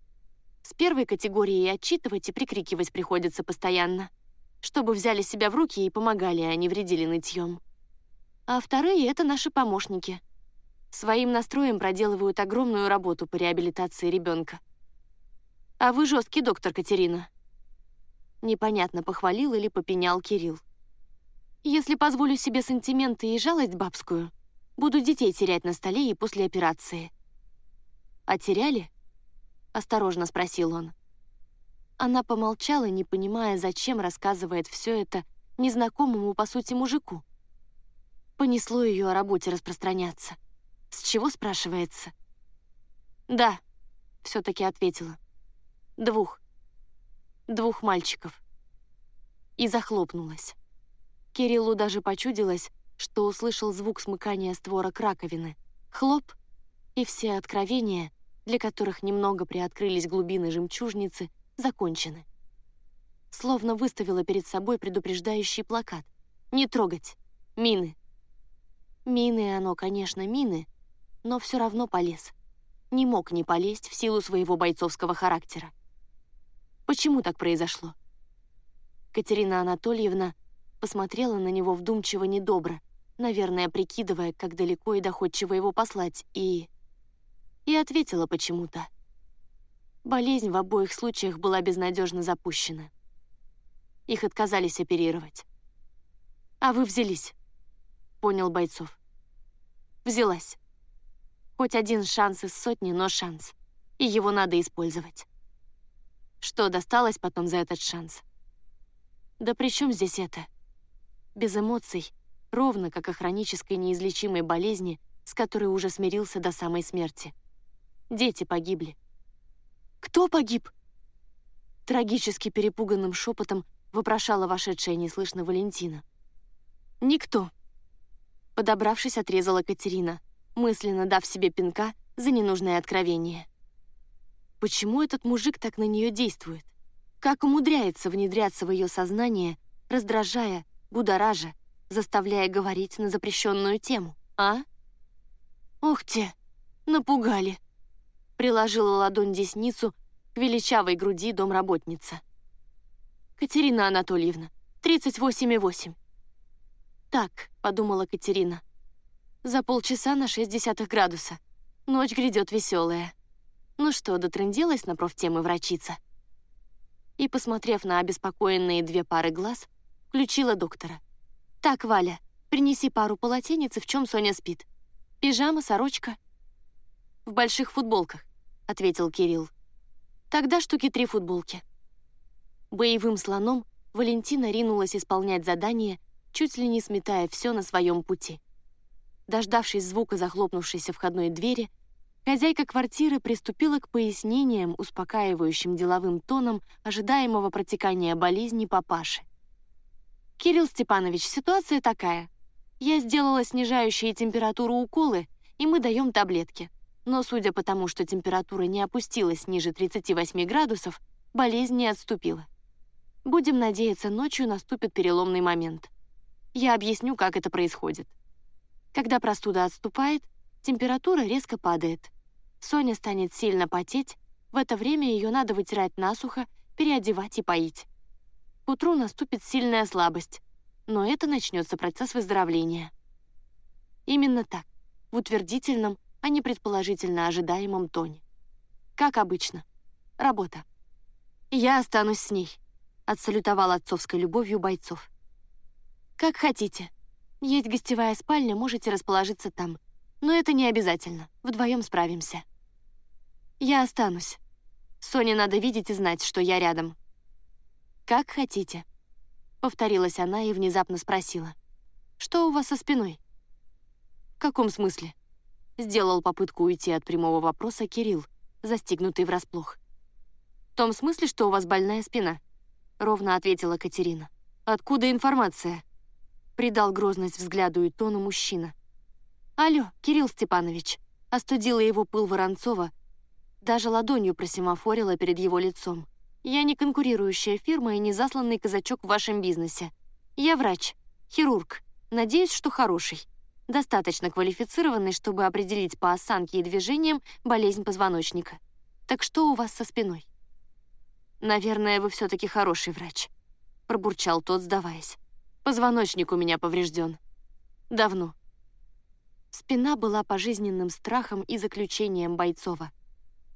С первой категорией отчитывать и прикрикивать приходится постоянно, чтобы взяли себя в руки и помогали, а не вредили нытьем. А вторые — это наши помощники. Своим настроем проделывают огромную работу по реабилитации ребенка. А вы жесткий доктор, Катерина. Непонятно, похвалил или попенял Кирилл. Если позволю себе сантименты и жалость бабскую, буду детей терять на столе и после операции. «А теряли?» — осторожно спросил он. Она помолчала, не понимая, зачем рассказывает все это незнакомому, по сути, мужику. Понесло ее о работе распространяться. С чего, спрашивается? «Да», — все-таки ответила. «Двух. Двух мальчиков». И захлопнулась. Кириллу даже почудилось, что услышал звук смыкания створок раковины. Хлоп — и все откровения, для которых немного приоткрылись глубины жемчужницы, закончены. Словно выставила перед собой предупреждающий плакат. «Не трогать! Мины!» Мины оно, конечно, мины, но все равно полез. Не мог не полезть в силу своего бойцовского характера. Почему так произошло? Катерина Анатольевна посмотрела на него вдумчиво недобро, наверное, прикидывая, как далеко и доходчиво его послать, и и ответила почему-то. Болезнь в обоих случаях была безнадежно запущена. Их отказались оперировать. «А вы взялись», — понял Бойцов. «Взялась. Хоть один шанс из сотни, но шанс. И его надо использовать. Что досталось потом за этот шанс? Да при чем здесь это? Без эмоций, ровно как о хронической неизлечимой болезни, с которой уже смирился до самой смерти. Дети погибли. «Кто погиб?» Трагически перепуганным шепотом вопрошала вошедшая неслышно Валентина. «Никто». Подобравшись, отрезала Катерина, мысленно дав себе пинка за ненужное откровение. Почему этот мужик так на нее действует? Как умудряется внедряться в ее сознание, раздражая, будоража, заставляя говорить на запрещенную тему, а? «Ох те, напугали!» Приложила ладонь десницу к величавой груди домработница. «Катерина Анатольевна, 38,8». «Так», — подумала Катерина, — «за полчаса на 60 градуса. Ночь грядет веселая. Ну что, дотрындилась на профтемы врачица?» И, посмотрев на обеспокоенные две пары глаз, включила доктора. «Так, Валя, принеси пару полотенец, в чем Соня спит. Пижама, сорочка». «В больших футболках», — ответил Кирилл. «Тогда штуки три футболки». Боевым слоном Валентина ринулась исполнять задание, чуть ли не сметая все на своем пути. Дождавшись звука захлопнувшейся входной двери, хозяйка квартиры приступила к пояснениям, успокаивающим деловым тоном ожидаемого протекания болезни папаши. «Кирилл Степанович, ситуация такая. Я сделала снижающие температуру уколы, и мы даем таблетки. Но судя по тому, что температура не опустилась ниже 38 градусов, болезнь не отступила. Будем надеяться, ночью наступит переломный момент. Я объясню, как это происходит. Когда простуда отступает, температура резко падает. Соня станет сильно потеть, в это время ее надо вытирать насухо, переодевать и поить. К утру наступит сильная слабость, но это начнется процесс выздоровления. Именно так, в утвердительном, а не предположительно ожидаемом тоне. Как обычно. Работа. Я останусь с ней. — отсалютовал отцовской любовью бойцов. «Как хотите. Есть гостевая спальня, можете расположиться там. Но это не обязательно. Вдвоем справимся». «Я останусь. Соне надо видеть и знать, что я рядом». «Как хотите», — повторилась она и внезапно спросила. «Что у вас со спиной?» «В каком смысле?» — сделал попытку уйти от прямого вопроса Кирилл, застигнутый врасплох. «В том смысле, что у вас больная спина», — ровно ответила Катерина. «Откуда информация?» Придал грозность взгляду и тону мужчина. «Алло, Кирилл Степанович», — остудила его пыл Воронцова, даже ладонью просимофорила перед его лицом. «Я не конкурирующая фирма и не засланный казачок в вашем бизнесе. Я врач, хирург, надеюсь, что хороший. Достаточно квалифицированный, чтобы определить по осанке и движениям болезнь позвоночника. Так что у вас со спиной?» «Наверное, вы все-таки хороший врач», — пробурчал тот, сдаваясь. «Позвоночник у меня поврежден. Давно». Спина была пожизненным страхом и заключением Бойцова.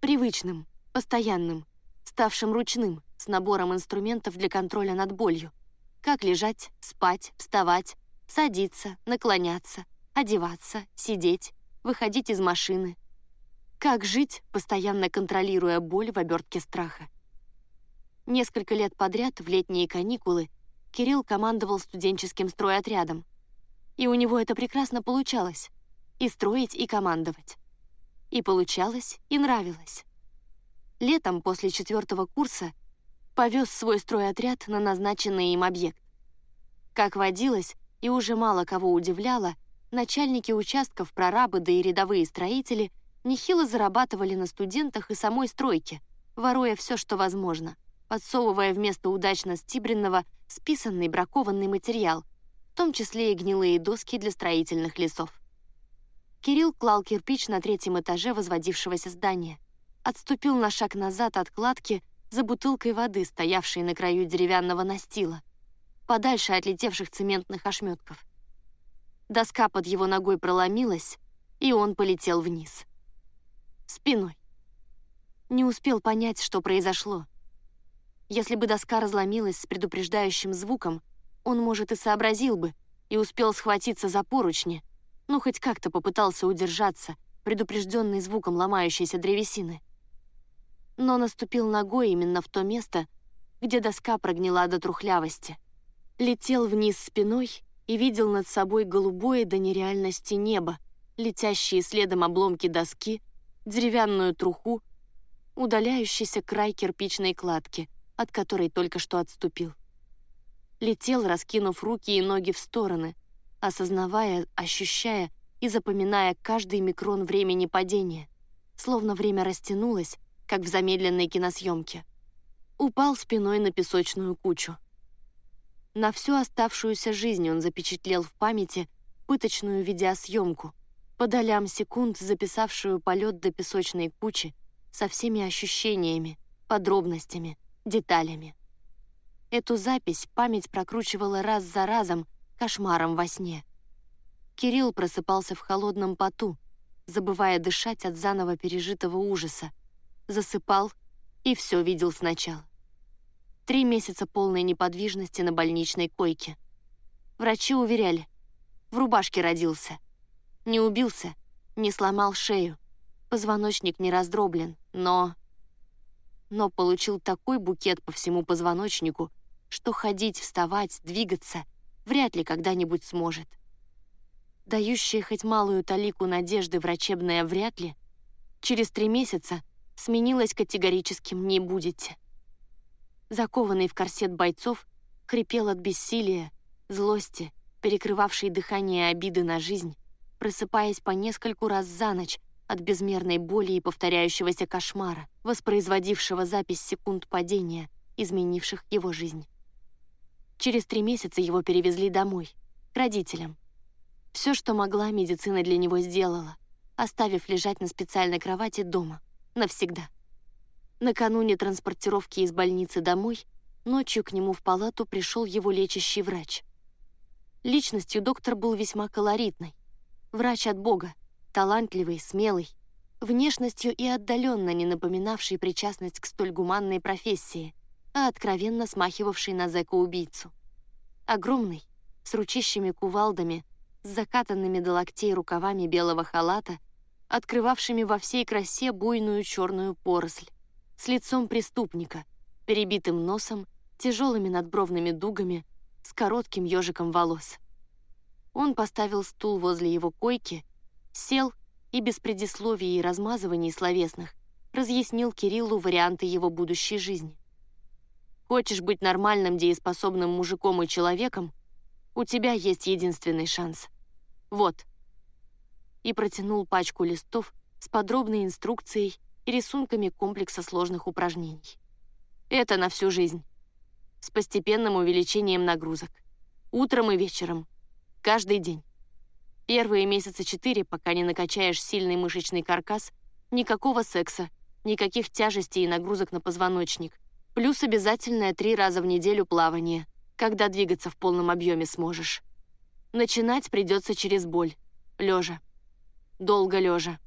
Привычным, постоянным, ставшим ручным, с набором инструментов для контроля над болью. Как лежать, спать, вставать, садиться, наклоняться, одеваться, сидеть, выходить из машины. Как жить, постоянно контролируя боль в обертке страха. Несколько лет подряд в летние каникулы Кирилл командовал студенческим стройотрядом. И у него это прекрасно получалось — и строить, и командовать. И получалось, и нравилось. Летом после четвертого курса повез свой стройотряд на назначенный им объект. Как водилось, и уже мало кого удивляло, начальники участков, прорабы да и рядовые строители нехило зарабатывали на студентах и самой стройке, воруя все, что возможно — подсовывая вместо удачно стибренного списанный бракованный материал, в том числе и гнилые доски для строительных лесов. Кирилл клал кирпич на третьем этаже возводившегося здания, отступил на шаг назад от кладки за бутылкой воды, стоявшей на краю деревянного настила, подальше от летевших цементных ошметков. Доска под его ногой проломилась, и он полетел вниз. Спиной. Не успел понять, что произошло — если бы доска разломилась с предупреждающим звуком, он, может, и сообразил бы, и успел схватиться за поручни, ну, хоть как-то попытался удержаться, предупрежденный звуком ломающейся древесины. Но наступил ногой именно в то место, где доска прогнила до трухлявости. Летел вниз спиной и видел над собой голубое до нереальности небо, летящие следом обломки доски, деревянную труху, удаляющийся край кирпичной кладки — от которой только что отступил. Летел, раскинув руки и ноги в стороны, осознавая, ощущая и запоминая каждый микрон времени падения, словно время растянулось, как в замедленной киносъемке. Упал спиной на песочную кучу. На всю оставшуюся жизнь он запечатлел в памяти пыточную видеосъемку, по долям секунд записавшую полет до песочной кучи со всеми ощущениями, подробностями, деталями. Эту запись память прокручивала раз за разом кошмаром во сне. Кирилл просыпался в холодном поту, забывая дышать от заново пережитого ужаса, засыпал и все видел сначала. Три месяца полной неподвижности на больничной койке. Врачи уверяли, в рубашке родился. Не убился, не сломал шею, позвоночник не раздроблен, но... Но получил такой букет по всему позвоночнику, что ходить, вставать, двигаться вряд ли когда-нибудь сможет. Дающая хоть малую талику надежды врачебная «вряд ли» через три месяца сменилась категорическим «не будете». Закованный в корсет бойцов, хрипел от бессилия, злости, перекрывавшей дыхание обиды на жизнь, просыпаясь по нескольку раз за ночь от безмерной боли и повторяющегося кошмара, воспроизводившего запись секунд падения, изменивших его жизнь. Через три месяца его перевезли домой, к родителям. Все, что могла, медицина для него сделала, оставив лежать на специальной кровати дома, навсегда. Накануне транспортировки из больницы домой, ночью к нему в палату пришел его лечащий врач. Личностью доктор был весьма колоритный. Врач от Бога, талантливый, смелый, внешностью и отдаленно не напоминавший причастность к столь гуманной профессии, а откровенно смахивавший на зэка-убийцу. Огромный, с ручищами-кувалдами, с закатанными до локтей рукавами белого халата, открывавшими во всей красе буйную черную поросль с лицом преступника, перебитым носом, тяжелыми надбровными дугами, с коротким ежиком волос. Он поставил стул возле его койки, сел и без предисловий и размазываний словесных разъяснил Кириллу варианты его будущей жизни. Хочешь быть нормальным, дееспособным мужиком и человеком, у тебя есть единственный шанс. Вот. И протянул пачку листов с подробной инструкцией и рисунками комплекса сложных упражнений. Это на всю жизнь. С постепенным увеличением нагрузок. Утром и вечером. Каждый день. Первые месяца четыре, пока не накачаешь сильный мышечный каркас, никакого секса, никаких тяжестей и нагрузок на позвоночник. Плюс обязательное три раза в неделю плавание, когда двигаться в полном объеме сможешь. Начинать придется через боль, лежа. Долго лежа.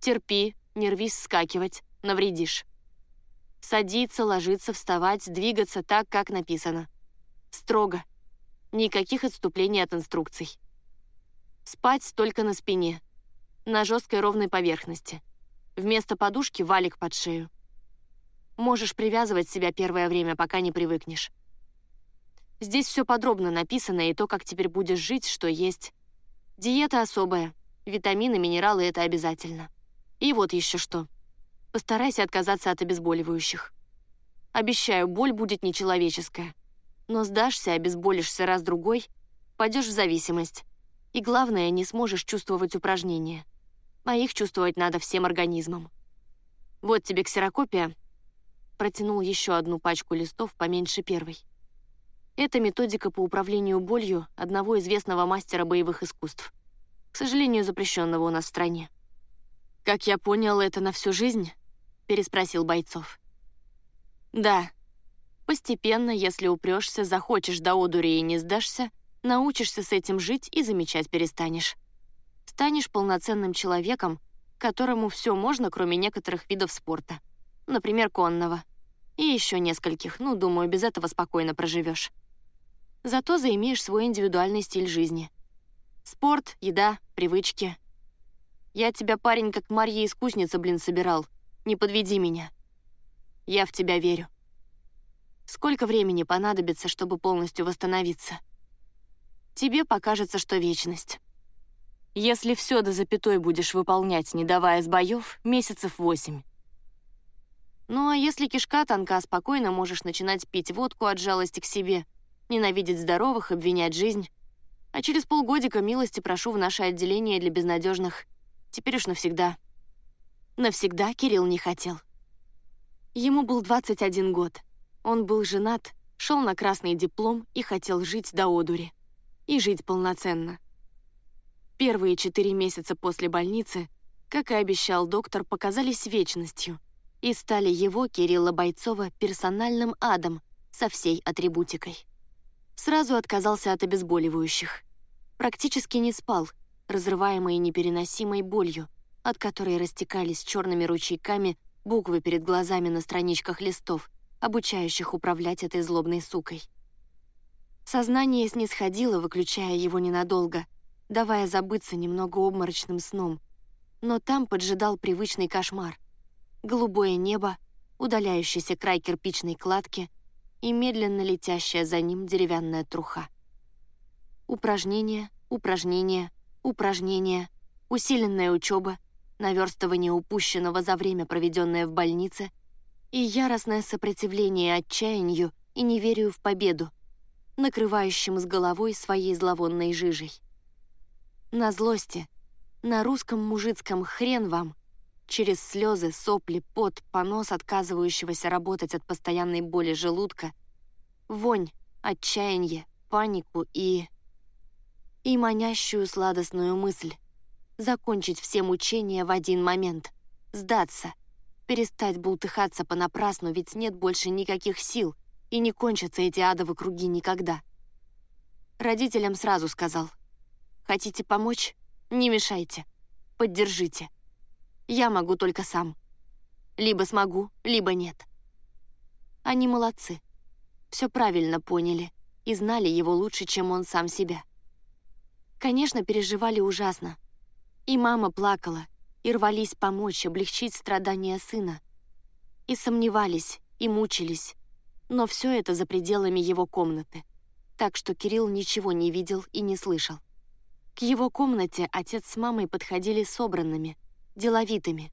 Терпи, не рвись скакивать, навредишь. Садиться, ложиться, вставать, двигаться так, как написано. Строго. Никаких отступлений от инструкций. Спать только на спине, на жесткой ровной поверхности. Вместо подушки валик под шею. Можешь привязывать себя первое время, пока не привыкнешь. Здесь все подробно написано, и то, как теперь будешь жить, что есть. Диета особая. Витамины, минералы — это обязательно. И вот еще что. Постарайся отказаться от обезболивающих. Обещаю, боль будет нечеловеческая. Но сдашься, обезболишься раз-другой, пойдешь в зависимость. И главное, не сможешь чувствовать упражнения. А их чувствовать надо всем организмом. Вот тебе ксерокопия. Протянул еще одну пачку листов поменьше первой. Это методика по управлению болью одного известного мастера боевых искусств. К сожалению, запрещенного у нас в стране. «Как я понял, это на всю жизнь?» — переспросил Бойцов. «Да. Постепенно, если упрёшься, захочешь до одури и не сдашься, научишься с этим жить и замечать перестанешь. Станешь полноценным человеком, которому все можно, кроме некоторых видов спорта. Например, конного. И еще нескольких, ну, думаю, без этого спокойно проживешь. Зато заимеешь свой индивидуальный стиль жизни. Спорт, еда, привычки — я тебя, парень, как Марья искусница, блин, собирал. Не подведи меня. Я в тебя верю. Сколько времени понадобится, чтобы полностью восстановиться? Тебе покажется, что вечность. Если все до запятой будешь выполнять, не давая сбоев, месяцев восемь. Ну а если кишка тонка, спокойно можешь начинать пить водку от жалости к себе, ненавидеть здоровых, обвинять жизнь. А через полгодика милости прошу в наше отделение для безнадежных. Теперь уж навсегда. Навсегда Кирилл не хотел. Ему был 21 год. Он был женат, шел на красный диплом и хотел жить до одури. И жить полноценно. Первые четыре месяца после больницы, как и обещал доктор, показались вечностью и стали его, Кирилла Бойцова, персональным адом со всей атрибутикой. Сразу отказался от обезболивающих. Практически не спал, разрываемый непереносимой болью, от которой растекались черными ручейками буквы перед глазами на страничках листов, обучающих управлять этой злобной сукой. Сознание снисходило, выключая его ненадолго, давая забыться немного обморочным сном. Но там поджидал привычный кошмар. Голубое небо, удаляющийся край кирпичной кладки и медленно летящая за ним деревянная труха. Упражнения, упражнения, упражнения, усиленная учеба, наверстывание упущенного за время, проведенное в больнице, и яростное сопротивление отчаянию и неверию в победу, накрывающим с головой своей зловонной жижей. На злости, на русском мужицком хрен вам, через слезы, сопли, пот, понос отказывающегося работать от постоянной боли желудка, вонь, отчаяние, панику и... и манящую сладостную мысль закончить все мучения в один момент, сдаться, перестать бултыхаться понапрасну, ведь нет больше никаких сил, и не кончатся эти адовы круги никогда. Родителям сразу сказал — Хотите помочь? Не мешайте. Поддержите. Я могу только сам. Либо смогу, либо нет. Они молодцы. Все правильно поняли и знали его лучше, чем он сам себя. Конечно, переживали ужасно. И мама плакала, и рвались помочь, облегчить страдания сына. И сомневались, и мучились. Но все это за пределами его комнаты. Так что Кирилл ничего не видел и не слышал. К его комнате отец с мамой подходили собранными, деловитыми,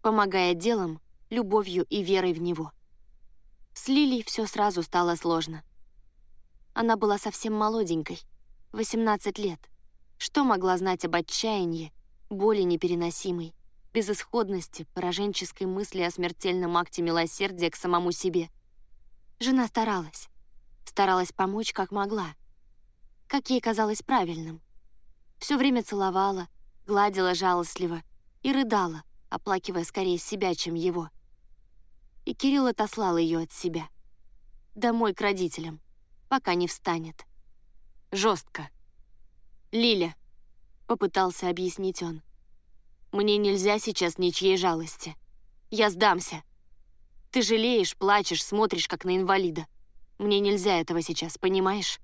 помогая делом, любовью и верой в него. С Лилей все сразу стало сложно. Она была совсем молоденькой, 18 лет. Что могла знать об отчаянии, боли непереносимой, безысходности, пораженческой мысли о смертельном акте милосердия к самому себе? Жена старалась. Старалась помочь, как могла. Как ей казалось правильным все время целовала, гладила жалостливо и рыдала, оплакивая скорее себя, чем его. И Кирилл отослал ее от себя. Домой к родителям, пока не встанет. Жестко. «Лиля», — попытался объяснить он, — «мне нельзя сейчас ничьей жалости. Я сдамся. Ты жалеешь, плачешь, смотришь, как на инвалида. Мне нельзя этого сейчас, понимаешь?»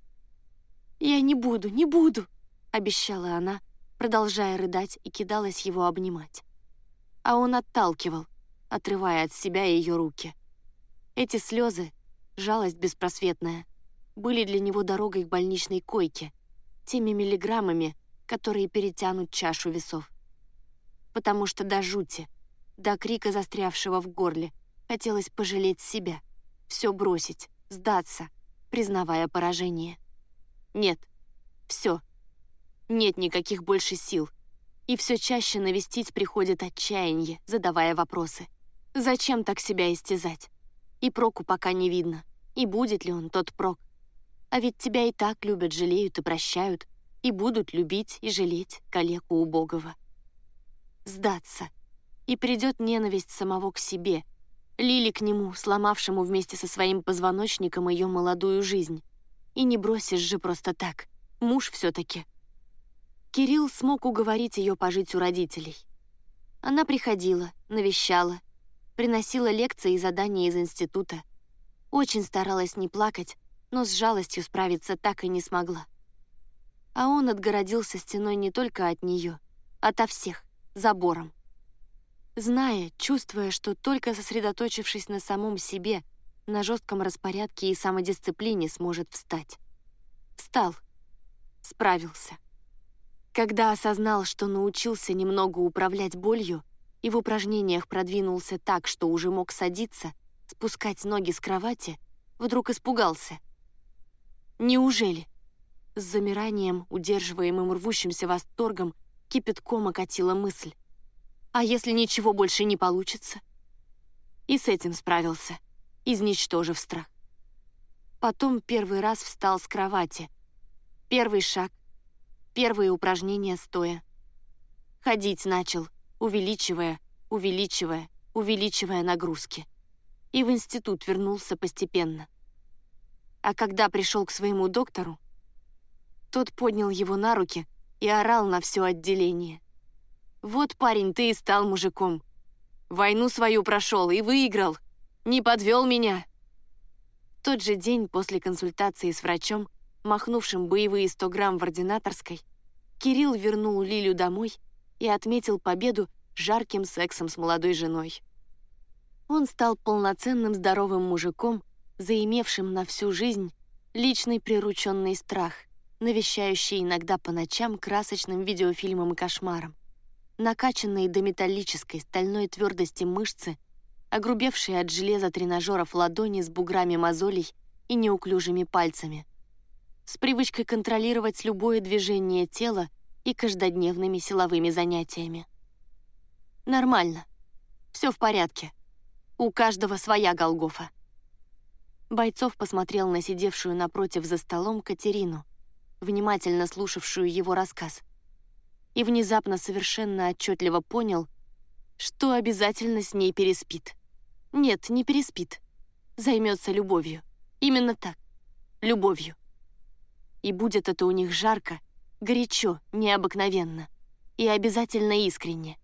«Я не буду, не буду», обещала она, продолжая рыдать и кидалась его обнимать. А он отталкивал, отрывая от себя ее руки. Эти слезы, жалость беспросветная, были для него дорогой к больничной койке, теми миллиграммами, которые перетянут чашу весов. Потому что до жути, до крика, застрявшего в горле, хотелось пожалеть себя, все бросить, сдаться, признавая поражение. Нет, все, нет никаких больше сил. И все чаще навестить приходит отчаяние, задавая вопросы. Зачем так себя истязать? И проку пока не видно. И будет ли он тот прок? А ведь тебя и так любят, жалеют и прощают, и будут любить и жалеть калеку убогого. Сдаться. И придет ненависть самого к себе, Лили к нему, сломавшему вместе со своим позвоночником ее молодую жизнь. И не бросишь же просто так. Муж все-таки. Кирилл смог уговорить ее пожить у родителей. Она приходила, навещала, приносила лекции и задания из института. Очень старалась не плакать, но с жалостью справиться так и не смогла. А он отгородился стеной не только от нее, ото всех, забором. Зная, чувствуя, что только сосредоточившись на самом себе, на жестком распорядке и самодисциплине сможет встать. Встал. Справился. Когда осознал, что научился немного управлять болью и в упражнениях продвинулся так, что уже мог садиться, спускать ноги с кровати, вдруг испугался. Неужели? С замиранием, удерживаемым рвущимся восторгом, кипятком окатила мысль. А если ничего больше не получится? И с этим справился, изничтожив страх. Потом первый раз встал с кровати. Первый шаг, первые упражнения стоя. Ходить начал, увеличивая, увеличивая, увеличивая нагрузки. И в институт вернулся постепенно. А когда пришел к своему доктору, тот поднял его на руки и орал на все отделение. «Вот, парень, ты и стал мужиком. Войну свою прошел и выиграл. Не подвел меня». В тот же день после консультации с врачом, махнувшим боевые 100 грамм в ординаторской, Кирилл вернул Лилю домой и отметил победу жарким сексом с молодой женой. Он стал полноценным здоровым мужиком, заимевшим на всю жизнь личный прирученный страх, навещающий иногда по ночам красочным видеофильмам и кошмарам. Накачанные до металлической стальной твердости мышцы, огрубевшие от железа тренажеров ладони с буграми мозолей и неуклюжими пальцами. С привычкой контролировать любое движение тела и каждодневными силовыми занятиями. Нормально. Все в порядке. У каждого своя Голгофа. Бойцов посмотрел на сидевшую напротив за столом Катерину, внимательно слушавшую его рассказ. И внезапно совершенно отчетливо понял, что обязательно с ней переспит. Нет, не переспит. Займется любовью. Именно так. Любовью. И будет это у них жарко, горячо, необыкновенно. И обязательно искренне.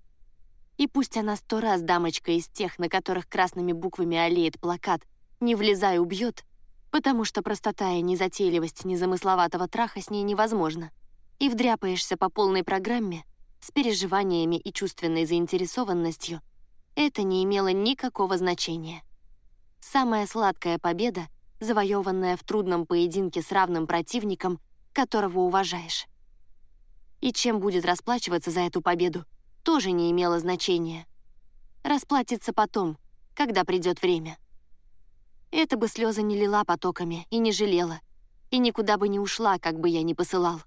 И пусть она сто раз дамочка из тех, на которых красными буквами олеет плакат «Не влезай, убьет», потому что простота и незатейливость незамысловатого траха с ней невозможно, и вдряпаешься по полной программе с переживаниями и чувственной заинтересованностью, это не имело никакого значения. Самая сладкая победа, завоеванная в трудном поединке с равным противником, которого уважаешь. И чем будет расплачиваться за эту победу, тоже не имело значения. Расплатится потом, когда придет время. Это бы слезы не лила потоками и не жалела, и никуда бы не ушла, как бы я ни посылал.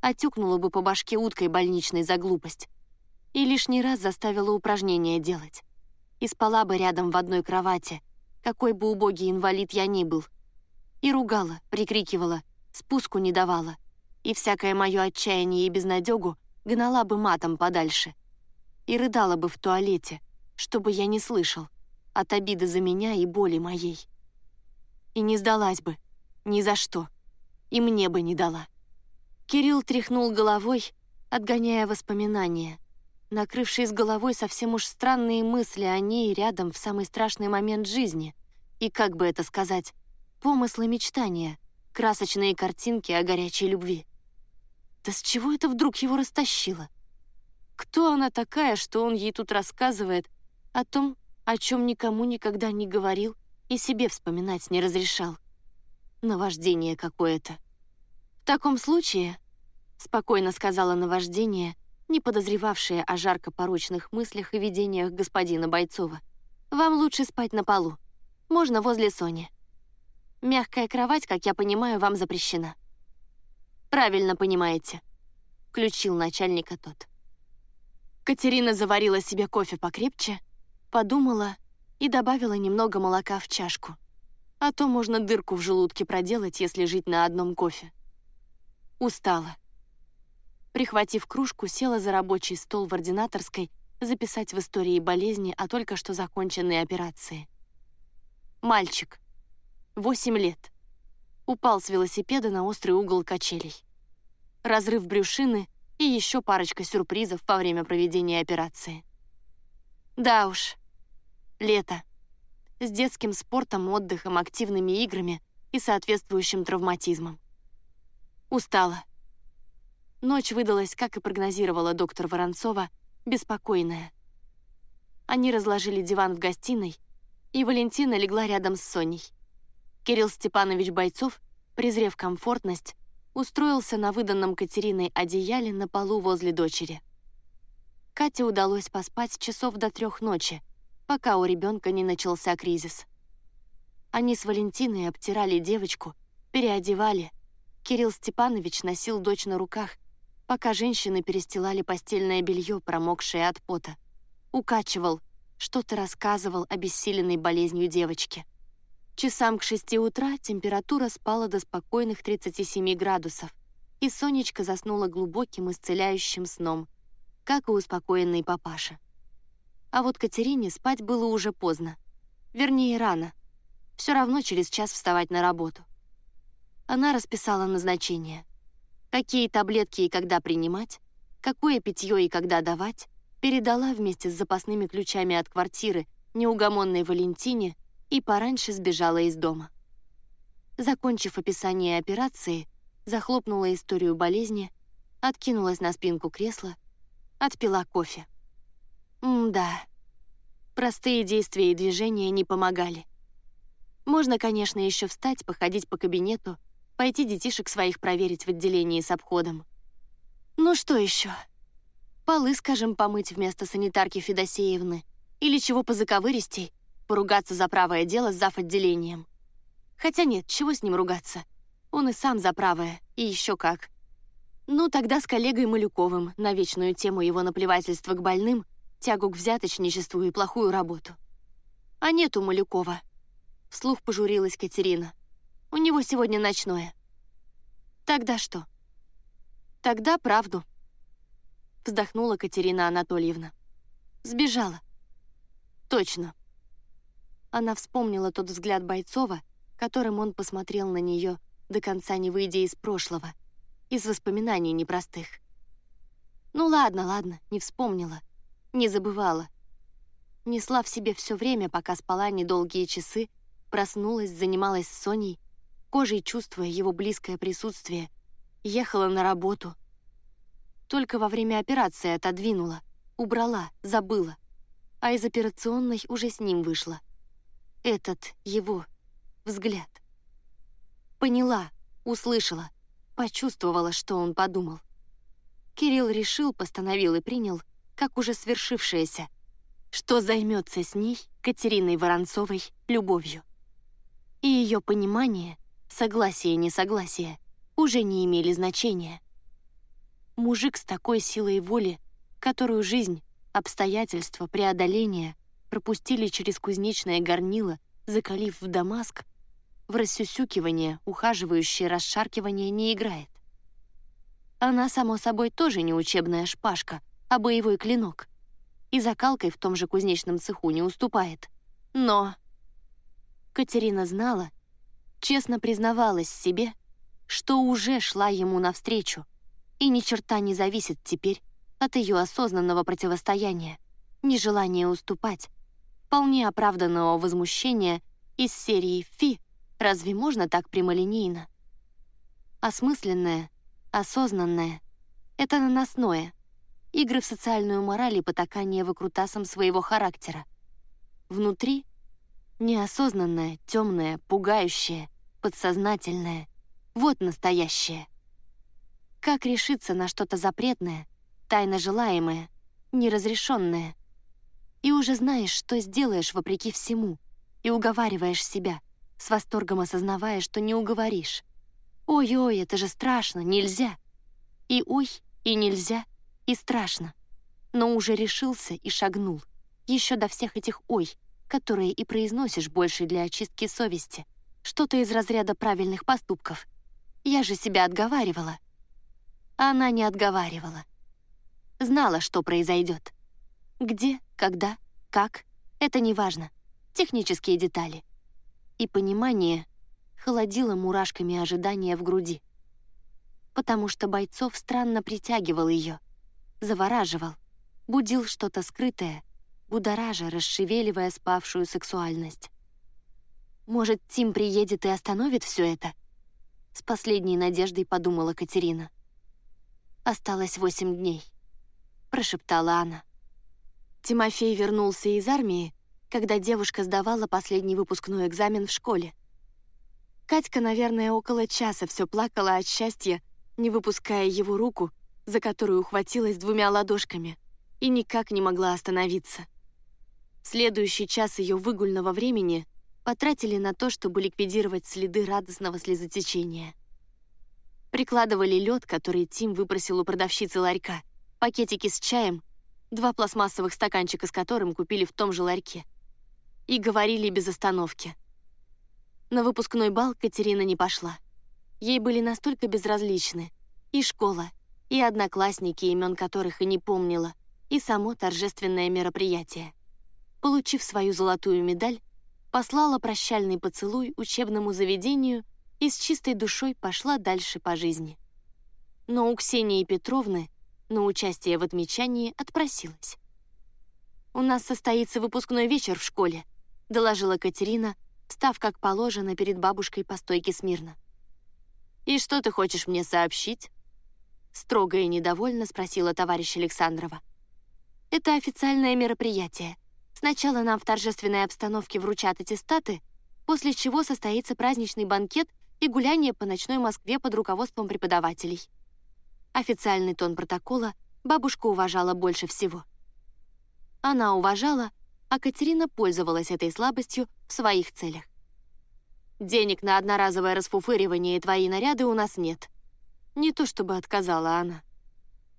Отюкнула бы по башке уткой больничной за глупость. И лишний раз заставила упражнения делать. И спала бы рядом в одной кровати, какой бы убогий инвалид я ни был. И ругала, прикрикивала, спуску не давала. И всякое мое отчаяние и безнадегу гнала бы матом подальше и рыдала бы в туалете, чтобы я не слышал от обиды за меня и боли моей. И не сдалась бы, ни за что, и мне бы не дала. Кирилл тряхнул головой, отгоняя воспоминания, накрывшие с головой совсем уж странные мысли о ней рядом в самый страшный момент жизни, и, как бы это сказать, помыслы мечтания, красочные картинки о горячей любви. Да с чего это вдруг его растащило? Кто она такая, что он ей тут рассказывает о том, о чем никому никогда не говорил и себе вспоминать не разрешал? Наваждение какое-то. В таком случае, спокойно сказала наваждение, не подозревавшее о жарко порочных мыслях и видениях господина Бойцова, вам лучше спать на полу. Можно возле Сони. Мягкая кровать, как я понимаю, вам запрещена. Правильно понимаете, включил начальника тот. Катерина заварила себе кофе покрепче, подумала и добавила немного молока в чашку. А то можно дырку в желудке проделать, если жить на одном кофе. Устала. Прихватив кружку, села за рабочий стол в ординаторской записать в истории болезни о только что законченной операции. Мальчик. 8 лет. Упал с велосипеда на острый угол качелей. Разрыв брюшины — и еще парочка сюрпризов во время проведения операции. Да уж, лето. С детским спортом, отдыхом, активными играми и соответствующим травматизмом. Устала. Ночь выдалась, как и прогнозировала доктор Воронцова, беспокойная. Они разложили диван в гостиной, и Валентина легла рядом с Соней. Кирилл Степанович Бойцов, презрев комфортность, устроился на выданном Катериной одеяле на полу возле дочери. Кате удалось поспать часов до трех ночи, пока у ребенка не начался кризис. Они с Валентиной обтирали девочку переодевали. Кирилл Степанович носил дочь на руках, пока женщины перестилали постельное белье, промокшее от пота. Укачивал, что-то рассказывал о бессиленной болезнью девочки. Часам к шести утра температура спала до спокойных 37 градусов, и Сонечка заснула глубоким исцеляющим сном, как и успокоенный папаша. А вот Катерине спать было уже поздно. Вернее, рано. Все равно через час вставать на работу. Она расписала назначение. Какие таблетки и когда принимать, какое питье и когда давать, передала вместе с запасными ключами от квартиры неугомонной Валентине и пораньше сбежала из дома. Закончив описание операции, захлопнула историю болезни, откинулась на спинку кресла, отпила кофе. М-да. Простые действия и движения не помогали. Можно, конечно, еще встать, походить по кабинету, пойти детишек своих проверить в отделении с обходом. Ну что еще? Полы, скажем, помыть вместо санитарки Федосеевны. Или чего позаковыристей, поругаться за правое дело с зав. отделением. Хотя нет, чего с ним ругаться? Он и сам за правое, и еще как. Ну, тогда с коллегой Малюковым на вечную тему его наплевательства к больным тягу к взяточничеству и плохую работу. А нету Малюкова. Вслух пожурилась Катерина. У него сегодня ночное. Тогда что? Тогда правду. Вздохнула Катерина Анатольевна. Сбежала. Точно. Она вспомнила тот взгляд Бойцова, которым он посмотрел на нее, до конца не выйдя из прошлого, из воспоминаний непростых. Ну ладно, ладно, не вспомнила. Не забывала. Несла в себе все время, пока спала недолгие часы, проснулась, занималась с Соней, кожей чувствуя его близкое присутствие, ехала на работу. Только во время операции отодвинула, убрала, забыла, а из операционной уже с ним вышла. Этот его взгляд. Поняла, услышала, почувствовала, что он подумал. Кирилл решил, постановил и принял, как уже свершившееся, что займется с ней, Катериной Воронцовой, любовью. И ее понимание, согласие-несогласие, уже не имели значения. Мужик с такой силой воли, которую жизнь, обстоятельства, преодоления пропустили через кузнечное горнило, закалив в Дамаск, в рассюсюкивание, ухаживающее расшаркивание не играет. Она, само собой, тоже не учебная шпажка, а боевой клинок. И закалкой в том же кузнечном цеху не уступает. Но... Катерина знала, честно признавалась себе, что уже шла ему навстречу, и ни черта не зависит теперь от ее осознанного противостояния, нежелания уступать, вполне оправданного возмущения из серии «Фи, разве можно так прямолинейно?» Осмысленное, осознанное — это наносное — игры в социальную мораль и потакание выкрутасом своего характера. Внутри — неосознанное, темное, пугающее, подсознательное. Вот настоящее. Как решиться на что-то запретное, тайно желаемое, неразрешенное? И уже знаешь, что сделаешь вопреки всему, и уговариваешь себя, с восторгом осознавая, что не уговоришь. Ой-ой, это же страшно, нельзя. И ой, и нельзя — и страшно. Но уже решился и шагнул. Еще до всех этих «ой», которые и произносишь больше для очистки совести. Что-то из разряда правильных поступков. Я же себя отговаривала. Она не отговаривала. Знала, что произойдет. Где, когда, как — это не важно. Технические детали. И понимание холодило мурашками ожидания в груди. Потому что Бойцов странно притягивал ее — завораживал, будил что-то скрытое, будоража, расшевеливая спавшую сексуальность. «Может, Тим приедет и остановит все это?» С последней надеждой подумала Катерина. «Осталось восемь дней», — прошептала она. Тимофей вернулся из армии, когда девушка сдавала последний выпускной экзамен в школе. Катька, наверное, около часа все плакала от счастья, не выпуская его руку за которую ухватилась двумя ладошками, и никак не могла остановиться. Следующий час ее выгульного времени потратили на то, чтобы ликвидировать следы радостного слезотечения. Прикладывали лед, который Тим выпросил у продавщицы ларька, пакетики с чаем, два пластмассовых стаканчика с которым купили в том же ларьке. И говорили без остановки. На выпускной бал Катерина не пошла. Ей были настолько безразличны и школа, и одноклассники, имен которых и не помнила, и само торжественное мероприятие. Получив свою золотую медаль, послала прощальный поцелуй учебному заведению и с чистой душой пошла дальше по жизни. Но у Ксении Петровны на участие в отмечании отпросилась. «У нас состоится выпускной вечер в школе», — доложила Катерина, став как положено перед бабушкой по стойке смирно. «И что ты хочешь мне сообщить?» Строго и недовольно спросила товарищ Александрова. «Это официальное мероприятие. Сначала нам в торжественной обстановке вручат аттестаты, после чего состоится праздничный банкет и гуляние по ночной Москве под руководством преподавателей. Официальный тон протокола бабушка уважала больше всего. Она уважала, а Катерина пользовалась этой слабостью в своих целях. «Денег на одноразовое расфуфыривание и твои наряды у нас нет». Не то чтобы отказала она.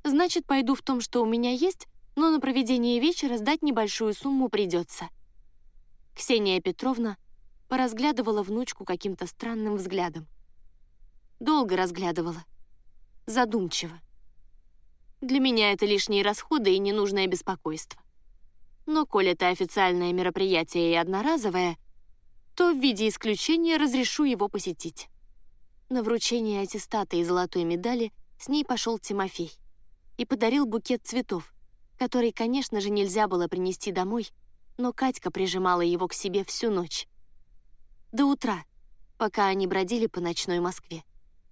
«Значит, пойду в том, что у меня есть, но на проведение вечера сдать небольшую сумму придется». Ксения Петровна поразглядывала внучку каким-то странным взглядом. Долго разглядывала. Задумчиво. Для меня это лишние расходы и ненужное беспокойство. Но коль это официальное мероприятие и одноразовое, то в виде исключения разрешу его посетить. На вручение аттестата и золотой медали с ней пошел Тимофей и подарил букет цветов, который, конечно же, нельзя было принести домой, но Катька прижимала его к себе всю ночь. До утра, пока они бродили по ночной Москве.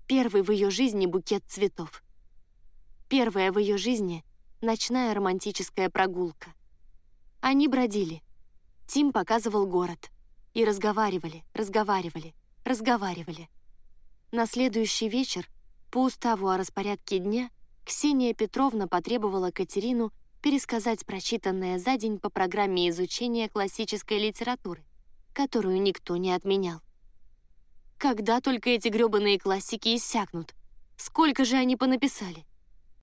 Первый в ее жизни букет цветов. Первая в ее жизни ночная романтическая прогулка. Они бродили. Тим показывал город. И разговаривали, разговаривали, разговаривали. На следующий вечер, по уставу о распорядке дня, Ксения Петровна потребовала Катерину пересказать прочитанное за день по программе изучения классической литературы которую никто не отменял. Когда только эти грёбаные классики иссякнут? Сколько же они понаписали?